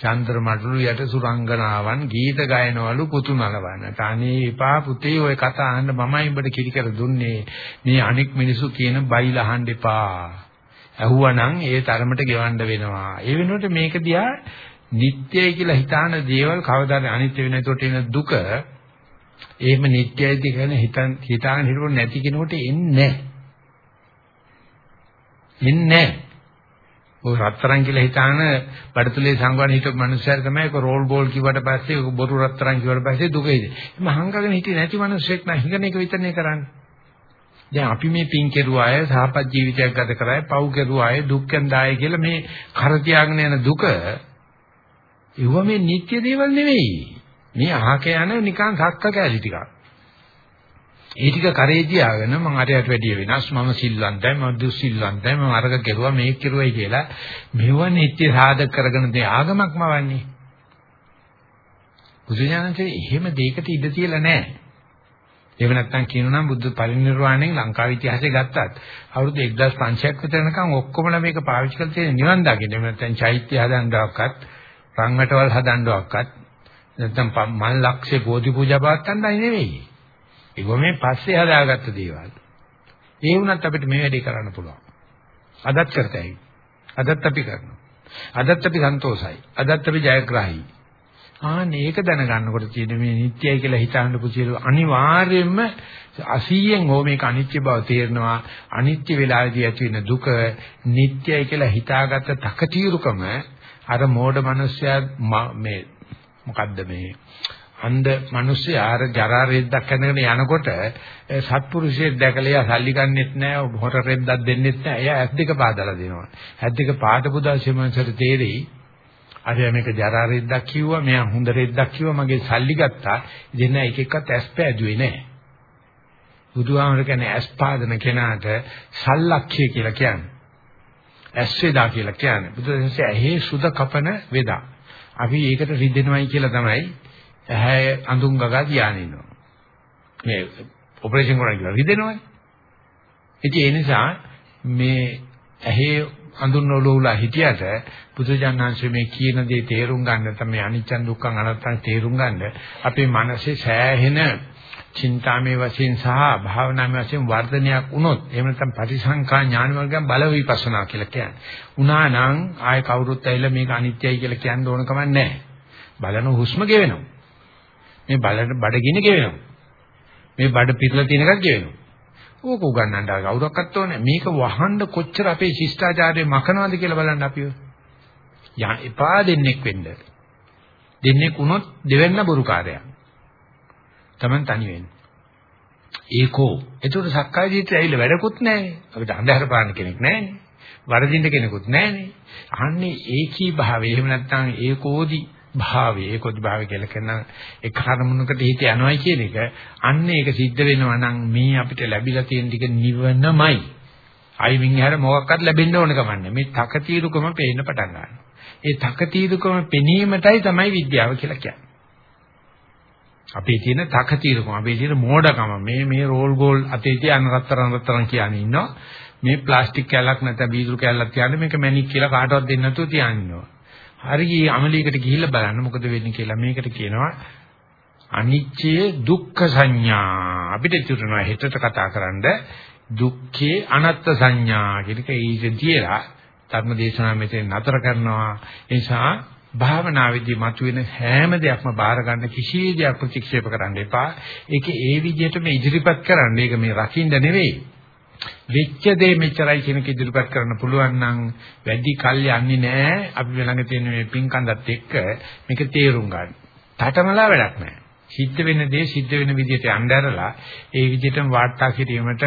චන්ද්‍ර මඩලු යට සුරංගනාවන් ගීත ගයනවලු පුතු නලවන්නට. අනේ එපා පුතේ ඔය කතා අහන්න මමයි උඹට කිරි කර දුන්නේ. මේ අනික් මිනිසු කියන බයිල අහන්න එපා. ඇහුවනම් ඒ තරමට ගෙවන්න වෙනවා. ඒ වෙනුවට මේක දිහා නිට්ටයයි කියලා හිතාන දේවල් කවදාද අනිත්‍ය වෙන එතකොට එන දුක එහෙම නිට්ටයයිද කියන හිතන් හිතාන හිරුව නැති කෙනෙකුට එන්නේ නැහැ. එන්නේ නැහැ. ඔය රත්තරන් කියලා හිතාන බඩතුලේ සංගවන හිටපු මිනිස්සුන්ට තමයි ඒක රෝල් බෝල් කිව්වට පස්සේ බොරු රත්තරන් කිව්වට පස්සේ දුක එන්නේ. එහම හංගගෙන හිටියේ නැති මිනිස්සෙක් නම් හිඟන එක විතරනේ කරන්නේ. දැන් අපි මේ පින් කෙරුවා අය සහපත් ජීවිතයක් ගත කරාය පව් කෙරුවා අය දුක්ෙන් දාය කියලා මේ කර තියාගෙන යන දුක ඒව මේ නිත්‍ය දේවල් නෙවෙයි මේ අහක යන නිකන් සක්ක කැලි ටිකක් ඒ ටික කරේ තියාගෙන මම අරයට වැඩිය වෙනස් මම සිල්වන්තයි මම දුස්සීල්වන්තයි මම අරක කෙරුවා මේක කෙරුවයි කියලා මෙව නිත්‍ය සාධක කරගෙන දේ ආගමක්ම වන්නේ බුදුජානකේ එහෙම දෙයකට ඉඩ තියලා නැහැ එහෙම නැත්නම් කියනනම් බුද්ධ පරිනිර්වාණයෙන් ලංකාවේ ඉතිහාසය ගත්තත් අවුරුදු 1500ක් විතර යනකම් ඔක්කොමලා මේක පාවිච්චි කරලා තියෙන නිවන් දකින්න. එහෙම නැත්නම් චෛත්‍ය හදන්නවක්වත්, රංගටවල් හදන්නවක්වත්, නැත්නම් මල් ලක්ෂේ බෝධි පූජා පවත්වන්නයි නෙවෙයි. ඒක මේ පස්සේ හදාගත්ත දේවල්. ඒ වුණත් අපිට මේ වැඩේ කරන්න පුළුවන්. අදත් කරතයි. අදත් අපි කරනවා. අදත් අපි සන්තෝසයි. අදත් අපි ජයග්‍රාහී. ආන්න ඒක දැනගන්නකොට තියෙන මේ නිට්ටයයි කියලා හිතන්න පුසියල අනිවාර්යයෙන්ම 80න් හෝ මේක අනිත්‍ය බව තේරෙනවා අනිත්‍ය වෙලාවේදී ඇති වෙන දුක නිට්ටයයි කියලා හිතාගත්ත තකතිරුකම අර මෝඩ මිනිස්සයා මේ මොකද්ද මේ අන්ධ මිනිස්සයා අර ජරා රෙද්දක් කරගෙන යනකොට සත්පුරුෂයෙක් දැකලා එයා සල්ලි ගන්නෙත් නැහැ හොර රෙද්දක් දෙන්නෙත් නැහැ එයා ඇස් දෙක පාදලා දෙනවා. ඇස් දෙක පාදපු දාසේ මනසට තේරෙයි අර මේක ජරා රෙද්දක් කිව්වා මෙයා හොඳ රෙද්දක් කිව්වා මගේ සල්ලි ගත්තා. දෙන්න එක එකක්වත් ඇස් පෑදුවේ නැහැ බුදුහාමර කියන්නේ ඇස් පාදන කෙනාට සල්ලක්ෂය කියලා කියන්නේ. ඇස් වේදා කියලා කියන්නේ. බුදුදහමේ ඇහි සුද කපන වේදා. අපි ඒකට රිදෙනවයි කියලා තමයි ඇහැ අඳුන් ගගා තියාගෙන ඉන්නවා මේ ඔපරේෂන් කරලා කියලා රිදෙනවයි ඉතින් ඒ නිසා මේ ඇහි අඳුන් නොලෝලා හිටියට බුදුජානනාංශයේ මේ කියන දේ තේරුම් ගන්න තමයි අනිච්ච දුක්ඛ අනාත්තන් තේරුම් ගන්න අපේ මනසේ සෑහෙන චින්තාමේ වශයෙන් සහ භාවනාමේ වශයෙන් වර්ධනයක් වුණොත් එහෙම නැත්නම් පටිසංකා ඥාන වර්ගයන් බල විපස්සනා කියලා කියන්නේ. උනා නම් ආය කවුරුත් ඇවිල්ලා මේක අනිත්‍යයි කියලා කියන්න ඕන කමක් නැහැ. බලන හුස්ම ගෙවෙනවා. මේ බලන බඩගිනි ගෙවෙනවා. මේ බඩ පිරලා තියෙන එකක් ගෙවෙනවා. ඕක උගන්නන්න කවුරක්වත් ඕනේ. මේක වහන්න කොච්චර අපේ ශිෂ්ටාචාරය මකනවාද කියලා බලන්න අපිව. යන් එපා දෙන්නෙක් වෙන්න. දෙන්නෙක් වුණොත් දෙවෙන්න බොරුකාරයා. Taman තනි වෙන්න. ඒකෝ. ඒතකොට සක්කාය දිට්ඨිය ඇවිල්ලා වැඩකුත් නැහැ. අපිට අන්ධහර පාන කෙනෙක් නැහැනේ. වරදින්න කෙනෙකුත් නැහැනේ. අහන්නේ ඒකී භාවය. එහෙම නැත්නම් ඒකෝදි භාවය ඒකෝදි භාවය කියලා කියන එක කර්මණුකට හිත යනවයි කියන එක අන්න ඒක සිද්ධ වෙනවා නම් මේ අපිට ලැබිලා තියෙන ටික නිවනමයි. අයිමින් හැර මොකක්වත් ලැබෙන්න ඕන කමන්නේ. මේ තකතිරුකම පේන්න පටන් ගන්නවා. ඒ තකතිරුකම පෙනීමටයි තමයි විද්‍යාව කියලා කියන්නේ. අපේ තියෙන තකතිරුකම, අපේ තියෙන මෝඩකම මේ මේ රෝල් ගෝල් අතේ තියන රත්තරන් රත්තරන් කියන්නේ ඉන්නවා. මේ ප්ලාස්ටික් කැලක් නැත්නම් බීදුරු කැලක් තියන්නේ මේක මැණික් කියලා කාටවත් දෙන්න නැතුව තියන් ඉන්නවා. හරි අමලයකට ගිහිල්ලා බලන්න මොකද වෙන්නේ කියලා මේකට කියනවා. අනිච්චය දුක්ඛ සංඥා. අපිට චුරනවා හෙටට කතා කරන්න දුක්ඛේ අනත්ත් සංඥා කියන එක ඊට තියලා ධර්ම දේශනා මෙතෙන් නතර කරනවා. ඒ නිසා භාවනාවේදී මතුවෙන හැම දෙයක්ම බාර ගන්න කිසි දෙයක් ප්‍රතික්ෂේප කරන්න එපා. ඒක ඒ විදිහටම ඉදිරිපත් කරන්න. ඒක මේ රකින්න නෙවෙයි. වෙච්ච දේ මෙච්චරයි කියන එක ඉදිරිපත් කරන්න පුළුවන් නම් වැඩි කල් යන්නේ නැහැ අපි ළඟ තියෙන මේ පින්කන්දත් එක්ක මේක තේරුම් ගන්න. තාඨමලා වැඩක් නැහැ. සිද්ධ වෙන දේ සිද්ධ වෙන විදිහට යnderලා ඒ විදිහටම වාර්තා කිරීමට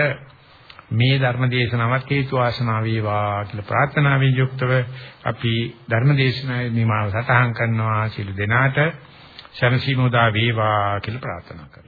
මේ ධර්ම දේශනාවත් හේතු වාසනා වේවා කියලා ප්‍රාර්ථනාවෙන් යුක්තව අපි ධර්ම දේශනාවේ නිමාව සටහන් කරනවා සිළු දෙනාට ශරසීමෝදා වේවා කියලා ප්‍රාර්ථනා කරනවා